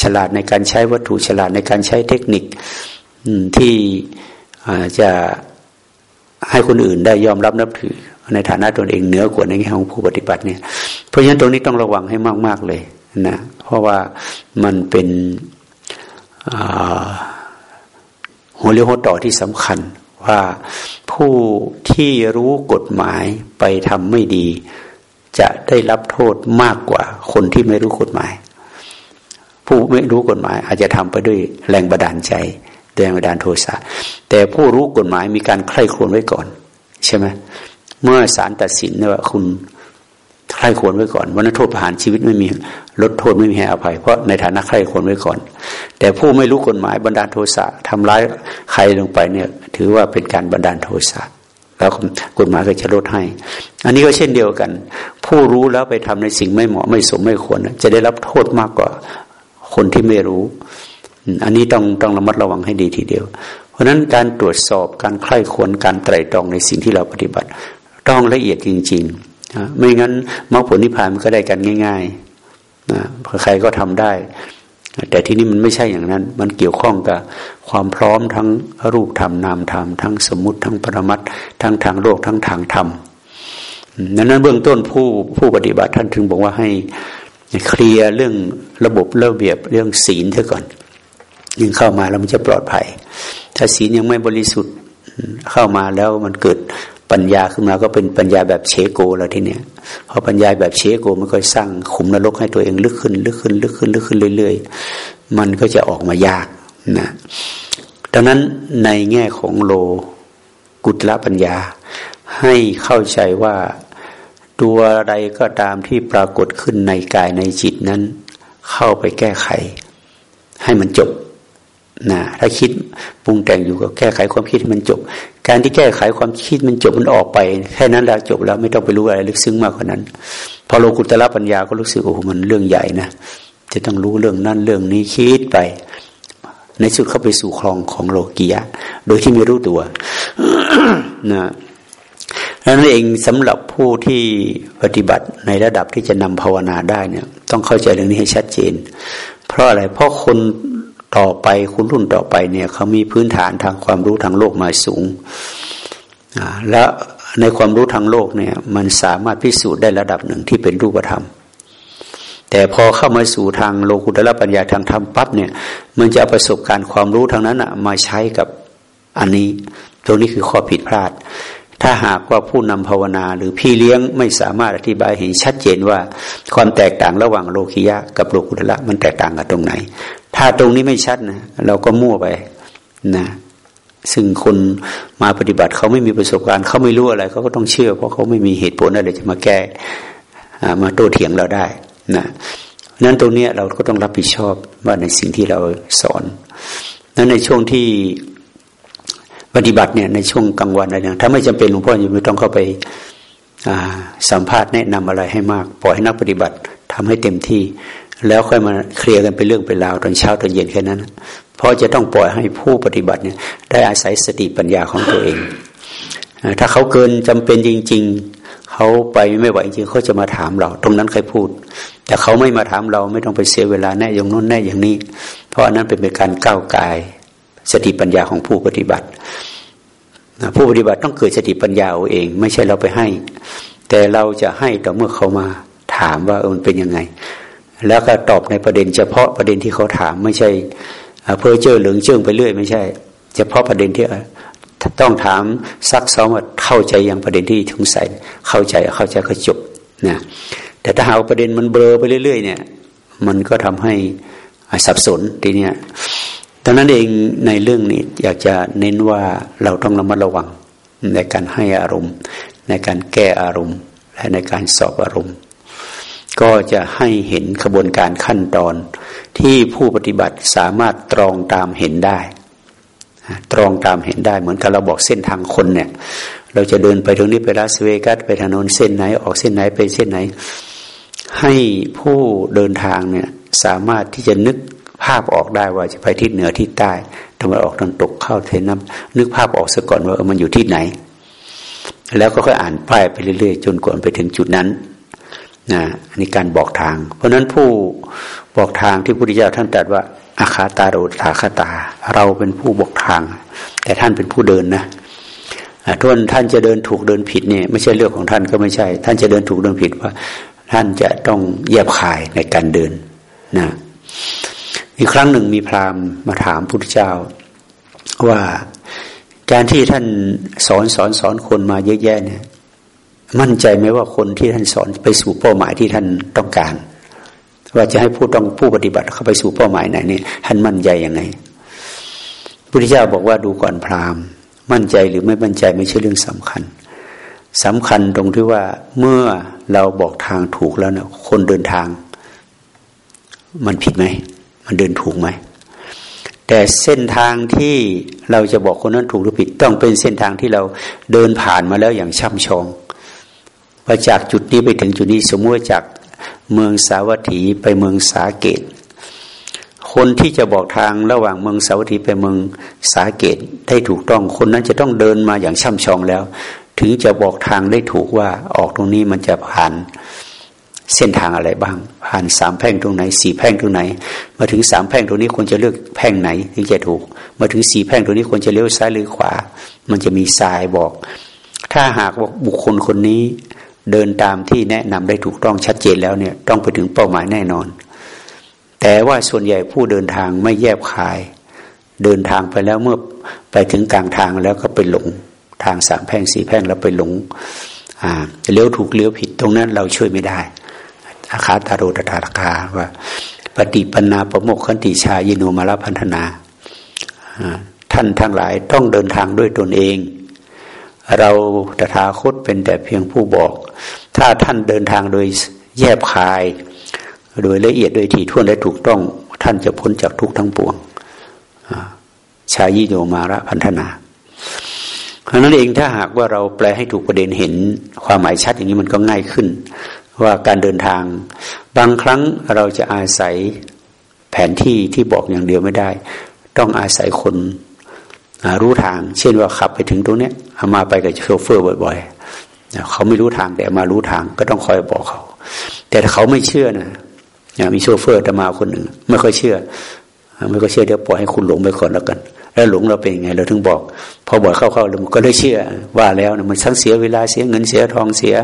ฉลาดในการใช้วัตถุฉลาดในการใช้เทคนิคที่จะให้คนอื่นได้ยอมรับนับถือ ในฐานะตนเองเหนือกว่าในแง่ของผู้ปฏิบัติเนี่ย เพราะฉะนั้นตรงนี้ต้องระวังให้มาก ๆเลยนะเพราะว่ามันเป็นหัวเรียวหัวต่อที่สำคัญว่าผู้ที่รู้กฎหมายไปทำไม่ดี จะได้รับโทษมากกว่าคนที่ไม่รู้กฎหมาย ผู้ไม่รู้กฎหมายอาจจะทำไปด้วยแรงบันดาลใจแรงบันดาลโทสะแต่ผู้รู้กฎหมายมีการใคร่ครวญไว้ก่อน ใช่ไหม เมื่อศาลตัดสินว่าคุณใคร่ควรไว้ก่อนวันนั้นโทษประหารชีวิตไม่มีลดโทษไม่มีให้อภัย เพราะในฐานะใคร่ควรไว้ก่อน แต่ผู้ไม่รู้กฎหมายบรรดาโทสะทำร้ายใครลงไปเนี่ย ถือว่าเป็นการบรรดาโทสะแล้วกฎหมายก็จะลดให้ อันนี้ก็เช่นเดียวกัน ผู้รู้แล้วไปทำในสิ่งไม่เหมาะไม่สมไม่ควร จะได้รับโทษมากกว่าคนที่ไม่รู้ อันนี้ต้องต้องระมัดระวังให้ดีทีเดียว เพราะฉะนั้นการตรวจสอบการใคร่ควรการไตร่ตรองในสิ่งที่เราปฏิบัติ ต้องละเอียดจริงๆไม่งั้นมรรคผลนิพพานมันก็ได้กันง่ายๆนะใครก็ทำได้ แต่ที่นี้มันไม่ใช่อย่างนั้น มันเกี่ยวข้องกับความพร้อมทั้งรูปธรรมนามธรรมทั้งสมมติทั้งปรมัตทั้งทางโลกทั้งทางธรรมดังนั้นเบื้องต้นผู้ผู้ปฏิบัติท่านถึงบอกว่าให้เคลียร์เรื่องระบบระเบียบเรื่องศีลเสียก่อนยิ่งเข้ามาแล้วมันจะปลอดภัย ถ้าศีลยังไม่บริสุทธิ์เข้ามาแล้วมันเกิด ปัญญาขึ้นมาก็เป็นปัญญาแบบเชโกแล้วทีเนี้ยพอปัญญาแบบเชโกมันก็สร้างขุมนรกให้ตัวเองลึกขึ้น ลึกขึ้น ลึกขึ้น ลึกขึ้นเรื่อยๆ มันก็จะออกมายากนะดังนั้นในแง่ของโลกุตละปัญญา ให้เข้าใจว่าตัวใดก็ตามที่ปรากฏขึ้นในกายในจิตนั้น เข้าไปแก้ไข ให้มันจบ นะถ้าคิดปรุงแต่งอยู่ก็แก้ไขความคิดมันจบ การที่แก้ไขความคิดมันจบมันออกไป แค่นั้นแล้วจบแล้วไม่ต้องไปรู้อะไรลึกซึ้งมากกว่านั้น พอโลกุตละปัญญาก็รู้สึกโอ้โหมันเรื่องใหญ่นะจะต้องรู้เรื่องนั้นเรื่องนี้คิดไป ในสุดเข้าไปสู่คลองของโลกียะ โดยที่ไม่รู้ตัวนะนั้นเองสำหรับผู้ที่ปฏิบัติในระดับที่จะนำภาวนาได้เนี่ย ต้องเข้าใจเรื่องนี้ให้ชัดเจน เพราะอะไรเพราะคน ต่อไปคุณรุ่นต่อไปเนี่ยเขามีพื้นฐานทางความรู้ทางโลกมาสูง และในความรู้ทางโลกเนี่ยมันสามารถพิสูจน์ได้ระดับหนึ่งที่เป็นรูปธรรม แต่พอเข้ามาสู่ทางโลกุตละปัญญาทางธรรมปั๊บเนี่ยมันจะประสบการณ์ความรู้ทางนั้นอะมาใช้กับอันนี้ ตรงนี้คือข้อผิดพลาด ถ้าหากว่าผู้นำภาวนา หรือพี่เลี้ยงไม่สามารถอธิบายเห็นชัดเจนว่าความแตกต่างระหว่างโลคิยะ กับโลกุตละมันแตกต่างกันตรงไหน ถ้าตรงนี้ไม่ชัดนะเราก็มั่วไปนะซึ่งคนมาปฏิบัติเขาไม่มีประสบการณ์เขาไม่รู้อะไรเขาก็ต้องเชื่อ เพราะเขาไม่มีเหตุผลอะไรจะมาแก้มาโต้เถียงเราได้นะนั้นตรงนี้เราก็ต้องรับผิดชอบว่าในสิ่งที่เราสอนนั้นในช่วงที่ ปฏิบัติเนี่ยในช่วงกลางวันอะไรอย่างถ้าไม่จำเป็นหลวงพ่อยังไม่ต้องเข้าไปสัมภาษณ์แนะนำอะไรให้มาก ปล่อยให้นักปฏิบัติทำให้เต็มที่ แล้วค่อยมาเคลียร์กันเป็นเรื่องเป็นราวตอนเช้าตอนเย็นแค่นั้น เพราะจะต้องปล่อยให้ผู้ปฏิบัติเนี่ยได้อาศัยสติปัญญาของตัวเอง ถ้าเขาเกินจำเป็นจริง ๆ เขาไปไม่ไหวจริงเขาจะมาถามเรา ตรงนั้นใครพูด แต่เขาไม่มาถามเราไม่ต้องไปเสียเวลาแน่อย่างนู้นแน่อย่างนี้ เพราะอันนั้นเป็นการก้าวไกล สติปัญญาของผู้ปฏิบัติ ผู้ปฏิบัติต้องเกิดสติปัญญาเอาเอง ไม่ใช่เราไปให้ แต่เราจะให้ต่อเมื่อเขามาถามว่ามันเป็นยังไง แล้วก็ตอบในประเด็น เฉพาะประเด็นที่เขาถามไม่ใช่เพื่อเจอเหลืองเจิงไปเรื่อยไม่ใช่ เฉพาะประเด็นที่ต้องถามซักซ้อมว่าเข้าใจอย่างประเด็นที่สงสัยเข้าใจเข้าใจก็จบนะแต่ถ้าหาประเด็นมันเบลอไปเรื่อย ๆ เนี่ย มันก็ทำให้สับสนทีเนี้ย ดังนั้นเองในเรื่องนี้อยากจะเน้นว่าเราต้องระมัดระวังในการให้อารมณ์ ในการแก้อารมณ์ และในการสอบอารมณ์ ก็จะให้เห็นขบวนการขั้นตอน ที่ผู้ปฏิบัติสามารถตรองตามเห็นได้ ตรองตามเห็นได้เหมือนกับเราบอกเส้นทางคนเนี่ย เราจะเดินไปตรงนี้ไปลาสเวกัสไปถนนเส้นไหนออกเส้นไหนไปเส้นไหน ให้ผู้เดินทางเนี่ยสามารถที่จะนึก ภาพออกได้ว่าจะไปที่เหนือที่ใต้ตะวันออกตะวันตกเข้าเทน้ำนึกภาพออกซะก่อนว่ามันอยู่ที่ไหน แล้วก็ค่อยอ่านป้ายไปเรื่อยๆ จนกว่าไปถึงจุดนั้นนะอันนี้การบอกทาง เพราะฉะนั้นผู้บอกทางที่พระพุทธเจ้าท่านตรัสว่าอาคาตาโรธาคาตา เราเป็นผู้บอกทาง แต่ท่านเป็นผู้เดินนะทุกท่านจะเดินถูกเดินผิดเนี่ยไม่ใช่เรื่องของท่านก็ไม่ใช่ ท่านจะเดินถูกเดินผิดว่า ท่านจะต้องแยบคายในการเดินนะ อีกครั้งหนึ่งมีพราหมณ์มาถามพุทธเจ้า ว่าการที่ท่านสอนสอนสอนคนมาเยอะแยะเนี่ย มั่นใจไหมว่าคนที่ท่านสอนไปสู่เป้าหมายที่ท่านต้องการ ว่าจะให้ผู้ต้องผู้ปฏิบัติเข้าไปสู่เป้าหมายไหนนี่ท่านมั่นใจยังไงพุทธเจ้าบอกว่าดูก่อนพราหมณ์ มั่นใจหรือไม่มั่นใจไม่ใช่เรื่องสำคัญสำคัญตรงที่ว่าเมื่อเราบอกทางถูกแล้วเนี่ยคนเดินทาง มันผิดไหม มันเดินถูกไหม แต่เส้นทางที่เราจะบอกคนนั้นถูกหรือผิด ต้องเป็นเส้นทางที่เราเดินผ่านมาแล้วอย่างช่ำชองพอจากจุดนี้ไปถึงจุดนี้สมมติจากเมืองสาวัตถีไปเมืองสาเกต คนที่จะบอกทางระหว่างเมืองสาวัตถีไปเมืองสาเกตได้ถูกต้องคนนั้นจะต้องเดินมาอย่างช่ำชองแล้ว ถึงจะบอกทางได้ถูกว่าออกตรงนี้มันจะผ่าน เส้นทางอะไรบ้าง ผ่านสามแพ่งตรงไหนสี่แพ่งตรงไหน มาถึงสามแพ่งตรงนี้ควรจะเลือกแพ่งไหนถึงจะถูก มาถึงสี่แพ่งตรงนี้ควรจะเลี้ยวซ้ายหรือขวา มันจะมีทรายบอก ถ้าหากว่าบุคคลคนนี้เดินตามที่แนะนำได้ถูกต้องชัดเจนแล้วเนี่ยต้องไปถึงเป้าหมายแน่นอน แต่ว่าส่วนใหญ่ผู้เดินทางไม่แยบคาย เดินทางไปแล้วเมื่อไปถึงกลางทางแล้วก็ไปหลง ทางสามแพ่งสี่แพ่งแล้วไปหลงเลี้ยวถูกเลี้ยวผิดตรงนั้นเราช่วยไม่ได้ อาคาตาโรตถาคาว่า ปฏิปนาประโมกขันติชายิโนมาลพันธนา ท่านทั้งหลายต้องเดินทางด้วยตนเอง เราตถาคตเป็นแต่เพียงผู้บอก ถ้าท่านเดินทางโดยแยบคาย โดยละเอียดโดยถี่ถ้วนและถูกต้อง ท่านจะพ้นจากทุกทั้งปวงชายิโนมาระพันธนาเพราะนั้นเองถ้าหากว่าเราแปลให้ถูกประเด็นเห็นความหมายชัดอย่างนี้มันก็ง่ายขึ้น ว่าการเดินทาง บางครั้งเราจะอาศัยแผนที่ที่บอกอย่างเดียวไม่ได้ ต้องอาศัยคนรู้ทาง เช่นว่าขับไปถึงตรงเนี้ยมาไปกับโชเฟอร์บ่อยๆเขาไม่รู้ทางแต่มารู้ทางก็ต้องคอยบอกเขา แต่ถ้าเขาไม่เชื่อนะมีโชเฟอร์จะมาคนหนึ่งไม่ค่อยเชื่อ ไม่ค่อยเชื่อเดี๋ยวปล่อยให้คุณหลงไปก่อนแล้วกัน แล้วหลงเราเป็นยังไงเราถึงบอก พอบอกเข้าๆเราก็เลยเชื่อว่าแล้วนะมันทั้งเสียเวลาเสียเงินเสียทองเสีย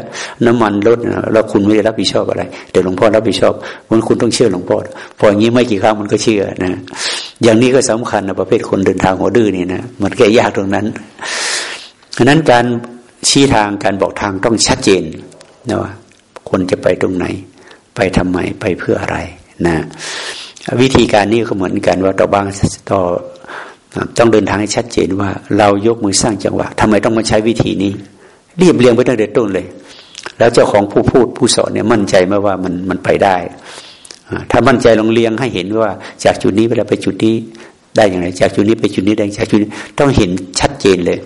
น้ำมันลดแล้วคุณไม่ได้รับผิดชอบอะไรเดี๋ยวหลวงพ่อรับผิดชอบมันคุณต้องเชื่อหลวงพ่อพออย่างนี้ไม่กี่ครั้งมันก็เชื่อนะอย่างนี้ก็สำคัญนะประเภทคนเดินทางหัวดื้อนี่นะมันแก้ยากตรงนั้นฉะนั้นการชี้ทางการบอกทางต้องชัดเจนนะว่าคนจะไปตรงไหน ไปทำไมไปเพื่ออะไรนะ วิธีการนี้ก็เหมือนกันว่าต่อบางต่อต้องเดินทางให้ชัดเจนว่า เรายกมือสร้างจังหวะทำไมต้องมาใช้วิธีนี้เรียบเรียงไปตั้งแต่ต้นเลย แล้วเจ้าของผู้พูดผู้สอนเนี่ยมั่นใจไหมว่ามันมันไปได้ ถ้ามั่นใจลองเรียงให้เห็นว่า จากจุดนี้เวลาไปจุดนี้ได้อย่างไรจากจุดนี้ไปจุดนี้ได้จากจุดนี้ต้องเห็นชัดเจนเลย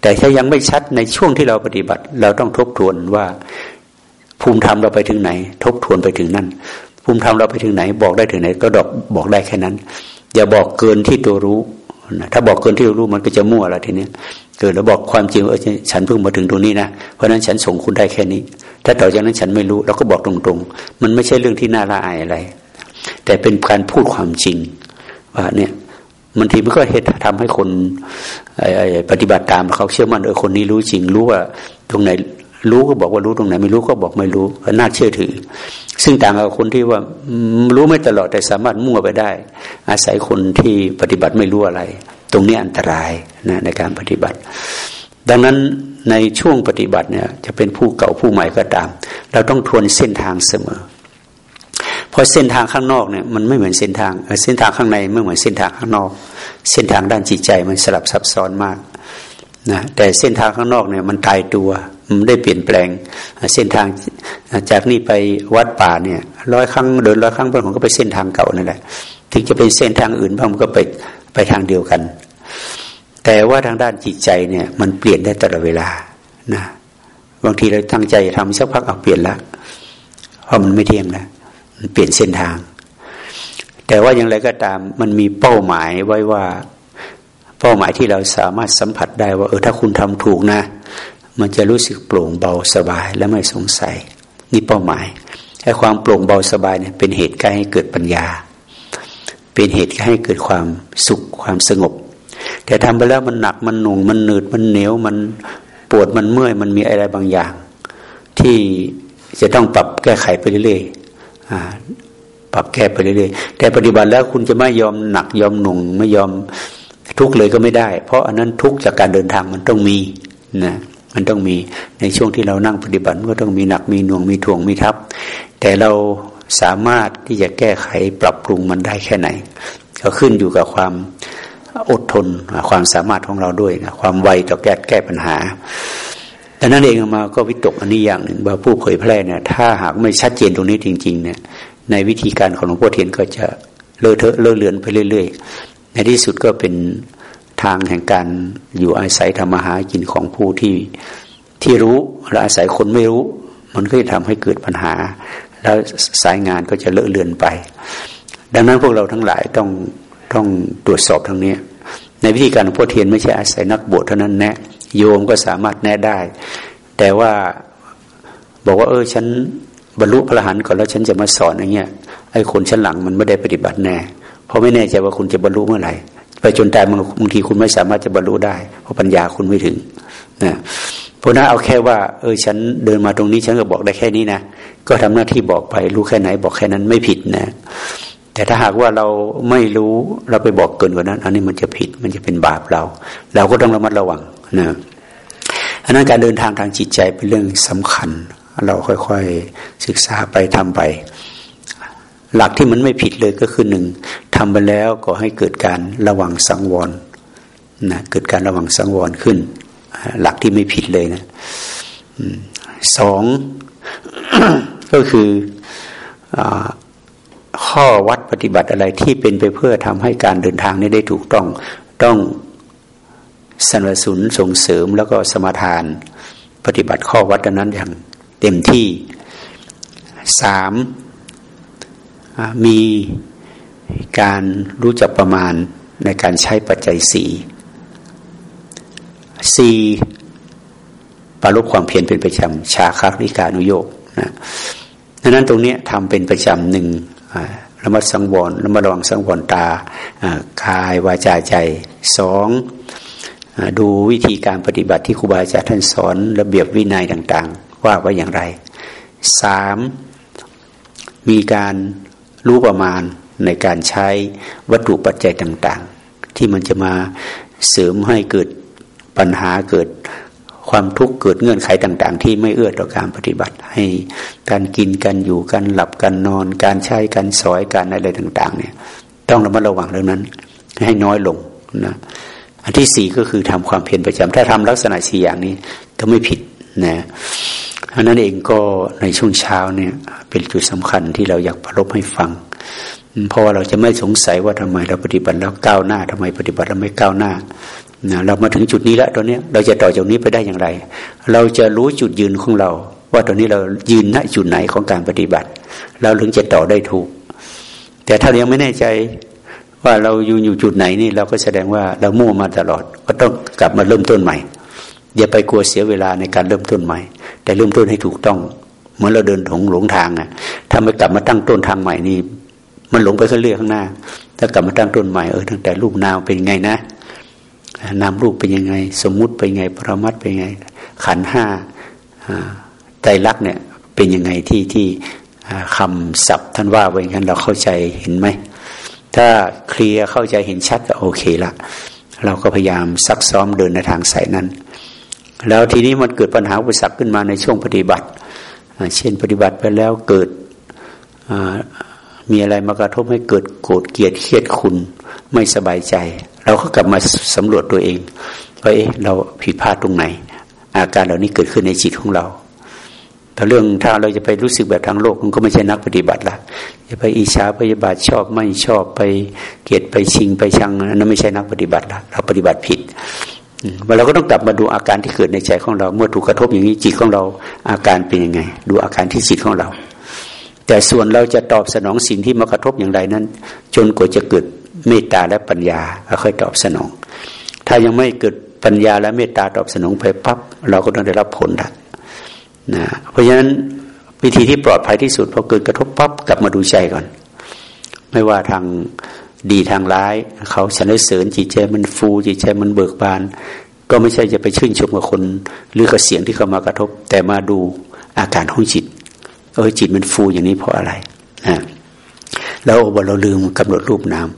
แต่ถ้ายังไม่ชัดในช่วงที่เราปฏิบัติ เราต้องทบทวนว่าภูมิธรรมเราไปถึงไหน ทบทวนไปถึงนั่น ภูมิธรรมเราไปถึงไหน บอกได้ถึงไหน ก็ดอกบอกได้แค่นั้น อย่าบอกเกินที่ตัวรู้ถ้าบอกเกินที่ตัวรู้มันก็จะมั่วล้วทีนี้เกิดแล้วบอกความจริงว่าฉันเพิ่งมาถึงตรงนี้นะเพราะนั้นฉันส่งคุณได้แค่นี้ ถ้าต่อจากนั้นฉันไม่รู้เราก็บอกตรงๆ มันไม่ใช่เรื่องที่น่าละอายอะไร แต่เป็นการพูดความจริงว่าเนี่ยมันทีมันก็เหตุทำให้คนปฏิบัติตามเขาเชื่อมั่นเออคนนี้รู้จริงรู้ว่าตรงไหนรู้ก็บอกว่ารู้ตรงไหน ไม่รู้ก็บอกไม่รู้น่าเชื่อถือ ซึ่งต่างกับคนที่ว่ารู้ไม่ตลอดแต่สามารถมั่วไปได้ อาศัยคนที่ปฏิบัติไม่รู้อะไร ตรงนี้อันตรายนะในการปฏิบัติ ดังนั้นในช่วงปฏิบัติเนี่ยจะเป็นผู้เก่าผู้ใหม่ก็ตาม เราต้องทวนเส้นทางเสมอ เพราะเส้นทางข้างนอกเนี่ยมันไม่เหมือนเส้นทาง เส้นทางข้างในไม่เหมือนเส้นทางข้างนอก เส้นทางด้านจิตใจมันสลับซับซ้อนมากนะแต่เส้นทางข้างนอกเนี่ยมันตายตัว ได้เปลี่ยนแปลง เส้นทางจากนี่ไปวัดป่าเนี่ยร้อยครั้งเดินร้อยครั้งบางคนก็ไปเส้นทางเก่านั่นแหละถึงจะเป็นเส้นทางอื่นบ้างมันก็ไปไปทางเดียวกัน แต่ว่าทางด้านจิตใจเนี่ยมันเปลี่ยนได้ตลอดเวลานะบางทีเราตั้งใจทำสักพักเอาเปลี่ยนละเพราะมันไม่เที่ยงแล้วมันเปลี่ยนเส้นทาง แต่ว่าอย่างไรก็ตามมันมีเป้าหมายไว้ว่า เป้าหมายที่เราสามารถสัมผัสได้ว่า เออถ้าคุณทำถูกนะ มันจะรู้สึกโปร่งเบาสบายและไม่สงสัย นี่เป้าหมายไอ้ความโปร่งเบาสบายเนี่ยเป็นเหตุการให้เกิดปัญญา เป็นเหตุให้เกิดความสุขความสงบ แต่ทำไปแล้วมันหนักมันหน่วงมันหนืดมันเหนียวมันปวดมันเมื่อยมันมีอะไรบางอย่าง ที่จะต้องปรับแก้ไขไปเรื่อยๆปรับแก้ไปเรื่อยๆแต่ปฏิบัติแล้วคุณจะไม่ยอมหนักยอมหน่วงไม่ยอมทุกข์เลยก็ไม่ได้ เพราะอันนั้นทุกข์จากการเดินทางมันต้องมีนะ มันต้องมีในช่วงที่เรานั่งปฏิบัติก็ต้องมีหนักมีหน่วงมีถ่วงมีทับ แต่เราสามารถที่จะแก้ไขปรับปรุงมันได้แค่ไหน ก็ขึ้นอยู่กับความอดทนความสามารถของเราด้วยนะความไวต่อแก้แก้ปัญหาแต่นั้นเองมาก็วิตกอันนี้อย่างหนึ่งว่าผู้เผยแพร่เนี่ยถ้าหากไม่ชัดเจนตรงนี้จริง ๆ เนี่ย ในวิธีการของหลวงพ่อเทียนก็จะเลอะเทอะเลอะเลือนไปเรื่อย ๆ ในที่สุดก็เป็น ทางแห่งการอยู่อาศัยธรรมหากินของผู้ที่ที่รู้และอาศัยคนไม่รู้ มันก็จะทำให้เกิดปัญหา แล้วสายงานก็จะเลอะเลือนไป ดังนั้นพวกเราทั้งหลายต้องต้องตรวจสอบทางนี้ ในวิธีการพ่อเทียนไม่ใช่อาศัยนักบวชเท่านั้นแนะ โยมก็สามารถแนะได้ แต่ว่าบอกว่าเออฉันบรรลุพระหันก่อนแล้วฉันจะมาสอนอย่างเงี้ยไอ้คนชั้นหลังมันไม่ได้ปฏิบัติแน่เพราะไม่แน่ใจว่าคุณจะบรรลุเมื่อไหร่ ไปจนตายบางทีคุณไม่สามารถจะบรรลุได้ เพราะปัญญาคุณไม่ถึงนะเพราะนั้นเอาแค่ว่า เออฉันเดินมาตรงนี้ฉันก็บอกได้แค่นี้นะก็ทำหน้าที่บอกไปรู้แค่ไหน บอกแค่นั้นไม่ผิดนะ แต่ถ้าหากว่าเราไม่รู้เราไปบอกเกินกว่านั้น อันนี้มันจะผิดมันจะเป็นบาปเรา เราก็ต้องระมัดระวังนะอันนั้นการเดินทางทางจิตใจเป็นเรื่องสำคัญ เราค่อยๆศึกษาไปทำไป หลักที่มันไม่ผิดเลยก็คือหนึ่ง ทำไปแล้วก็ให้เกิดการระวังสังวรนะเกิดการระวังสังวรขึ้น หลักที่ไม่ผิดเลยนะสองก็คืออข้อวัดปฏิบัติอะไรที่เป็นไปเพื่อทำให้การเดินทางนี้ได้ถูกต้องต้องสนับสนุนส่งเสริมแล้วก็สมาทาน ปฏิบัติข้อวัดนั้นอย่างเต็มที่สามมี การรู้จักประมาณในการใช้ปัจจัยสี่สี่ปรลบความเพียรเป็นประจำชาคัริการุโยกนะดังนั้นตรงนี้ทำเป็นประจำหนึ่งระมัดสังวรระมัดระวังสังวรตากายวาจาใจสองดูวิธีการปฏิบัติที่ครูบาอาจารย์ท่านสอนระเบียบวินัยต่างๆ ว่าไว้อย่างไรสามมีการรู้ประมาณ ในการใช้วัตถุปัจจัยต่าง ๆ ที่มันจะมาเสริมให้เกิดปัญหาเกิดความทุกข์เกิดเงื่อนไขต่าง ๆ ที่ไม่เอื้อต่อการปฏิบัติ ให้การกินการอยู่การหลับการนอน การใช้การสอยการอะไรต่าง ๆ เนี่ย ต้องระมัดระวังเรื่องนั้น ให้น้อยลงนะอันที่สี่ก็คือทำความเพียรประจำถ้าทำลักษณะสี่อย่างนี้ก็ไม่ผิดนะเพราะนั้นเองก็ในช่วงเช้าเนี่ย เป็นจุดสำคัญที่เราอยากประลบให้ฟัง เพราะว่าเราจะไม่สงสัยว่าทำไมเราปฏิบัติแล้วก้าวหน้าทำไมปฏิบัติแล้วไม่ก้าวหน้านะเรามาถึงจุดนี้แล้วตอนนี้เราจะต่อจากนี้ไปได้อย่างไร เราจะรู้จุดยืนของเรา ว่าตอนนี้เรายืนณจุดไหนของการปฏิบัติ เราถึงจะต่อได้ถูก แต่ถ้ายังไม่แน่ใจว่าเราอยู่อยู่จุดไหนนี่เราก็แสดงว่าเรามั่วมาตลอด ก็ต้องกลับมาเริ่มต้นใหม่ อย่าไปกลัวเสียเวลาในการเริ่มต้นใหม่ แต่เริ่มต้นให้ถูกต้องเหมือนเราเดินถงหลงทางอะถ้าไม่กลับมาตั้งต้นทางใหม่นี่ มันหลงไปเรื่อยข้างหน้า ถ้ากลับมาตั้งต้นใหม่เออตั้งแต่รูปนามเป็นไงนะนามรูปเป็นยังไง สมมุติเป็นไงปรมัตเป็นไง ขันห้าใจรักเนี่ยเป็นยังไงที่ที่คำศัพท์ท่านว่าไว้งั้นเราเข้าใจเห็นไหมถ้าเคลียร์เข้าใจเห็นชัดก็โอเคละเราก็พยายามซักซ้อมเดินในทางสายนั้น แล้วทีนี้มันเกิดปัญหาอุปสรรคขึ้นมาในช่วงปฏิบัติ เช่นปฏิบัติไปแล้วเกิด มีอะไรมากระทบให้เกิดโกรธเกลียดเครียดคุณไม่สบายใจ เราก็กลับมาสำรวจตัวเองว่าเอ๊ะเราผิดพลาดตรงไหน อาการเหล่านี้เกิดขึ้นในจิตของเราแต่เรื่องถ้าเราจะไปรู้สึกแบบทางโลกมันก็ไม่ใช่นักปฏิบัติละจะไปอิจฉาพยาบาทชอบไม่ชอบไปเกลียดไปชิงไปชังนั้นไม่ใช่นักปฏิบัติละเราปฏิบัติผิดเราก็ต้องกลับมาดูอาการที่เกิดในใจของเรา เมื่อถูกกระทบอย่างนี้จิตของเรา อาการเป็นยังไง ดูอาการที่จิตของเรา แต่ส่วนเราจะตอบสนองสิ่งที่มากระทบอย่างไรนั้น จนกว่าจะเกิดเมตตาและปัญญาค่อยตอบสนอง ถ้ายังไม่เกิดปัญญาและเมตตาตอบสนองไปปั๊บเราก็ต้องได้รับผลละนะเพราะฉะนั้นวิธีที่ปลอดภัยที่สุดพอเกิดกระทบปั๊บกลับมาดูใจก่อน ไม่ว่าทางดีทางร้าย เขาสนเสริญจิตใจมันฟูจิตใจมันเบิกบาน ก็ไม่ใช่จะไปชื่นชมกับคน หรือกับเสียงที่เขามากระทบ แต่มาดูอาการของจิต เออจิตมันฟูอย่างนี้เพราะอะไรนะแล้วบอกเราลืมกำหนดรูปนาม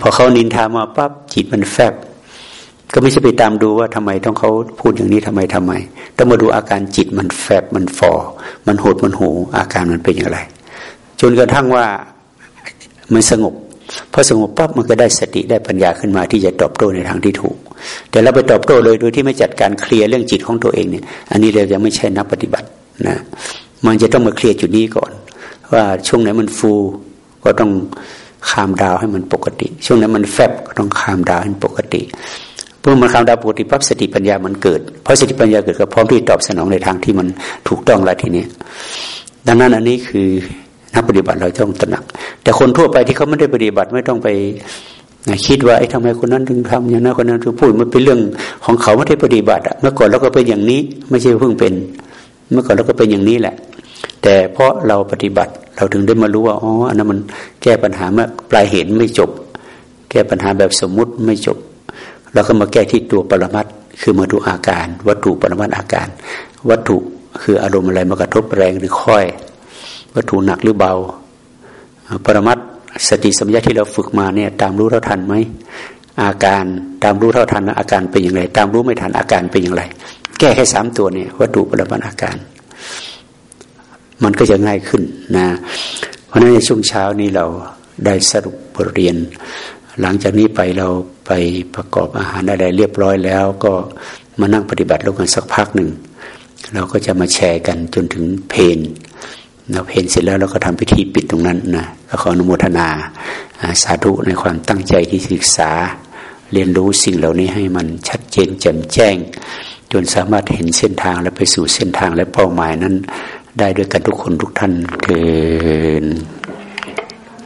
พอเขานินทามาปั๊บจิตมันแฟบ ก็ไม่ใช่ไปตามดูว่าทำไมต้องเขาพูดอย่างนี้ทำไมทำไม ต้องมาดูอาการจิตมันแฟบมันฟอ มันหดมันหูอาการมันเป็นอย่างไร จนกระทั่งว่ามันสงบพอสงบปั๊บมันก็ได้สติได้ปัญญาขึ้นมาที่จะตอบโต้ในทางที่ถูก แต่เราไปตอบโต้เลยโดยที่ไม่จัดการเคลียร์เรื่องจิตของตัวเองเนี่ย อันนี้เรายังไม่ใช่นักปฏิบัตินะ มันจะต้องมาเคลียร์จุดนี้ก่อน ว่าช่วงไหนมันฟูก็ต้องคามดาวให้มันปกติ ช่วงไหนมันแฟบก็ต้องคามดาวให้ปกติเมื่อมันคำดาวปกติปั๊บสติปัญญามันเกิดเพราะสติปัญญาเกิดก็พร้อมที่ตอบสนองในทางที่มันถูกต้องแล้วทีนี้ดังนั้นอันนี้คือนักปฏิบัติเราต้องตระหนัก แต่คนทั่วไปที่เขาไม่ได้ปฏิบัติไม่ต้องไปคิดว่าไอ้ทำไมคนนั้นถึงทำอย่างนั้นคนนั้นถึงพูดมันเป็นเรื่องของเขาไม่ได้ปฏิบัติเมื่อก่อนเราก็เป็นอย่างนี้ ไม่ใช่เพิ่งเป็น เมื่อก่อนเราก็เป็นอย่างนี้แหละ แต่เพราะเราปฏิบัติเราถึงได้มารู้ว่าอ๋ออันนั้นมันแก้ปัญหาเมื่อปลายเหตุไม่จบ แก้ปัญหาแบบสมมุติไม่จบแล้วก็มาแก้ที่ตัวปรมัตคือมาดูอาการ วัตถุปรมัตอาการ วัตถุคืออารมณ์อะไรมากระทบแรงหรือค่อย วัตถุหนักหรือเบา ปรมัตสติสัมยาที่เราฝึกมาเนี่ยตามรู้เท่าทันไหมอาการตามรู้เท่าทันอาการเป็นอย่างไร ตามรู้ไม่ทันอาการเป็นอย่างไร แก้แค่สามตัวเนี่ยวัตถุปรมัตอาการ มันก็จะง่ายขึ้นนะ เพราะนั้นในช่วงเช้านี้เราได้สรุปบทเรียน หลังจากนี้ไปเราไปประกอบอาหารอะไรเรียบร้อยแล้ว ก็มานั่งปฏิบัติร่วมกันสักพักหนึ่ง เราก็จะมาแชร์กันจนถึงเพนเราเพนเสร็จแล้วเราก็ทำพิธีปิดตรงนั้นนะก็ขออนุโมทนาสาธุในความตั้งใจที่ศึกษา เรียนรู้สิ่งเหล่านี้ให้มันชัดเจนแจ่มแจ้ง จนสามารถเห็นเส้นทางและไปสู่เส้นทางและเป้าหมายนั้น ได้ด้วยกันทุกคนทุกท่านเกิน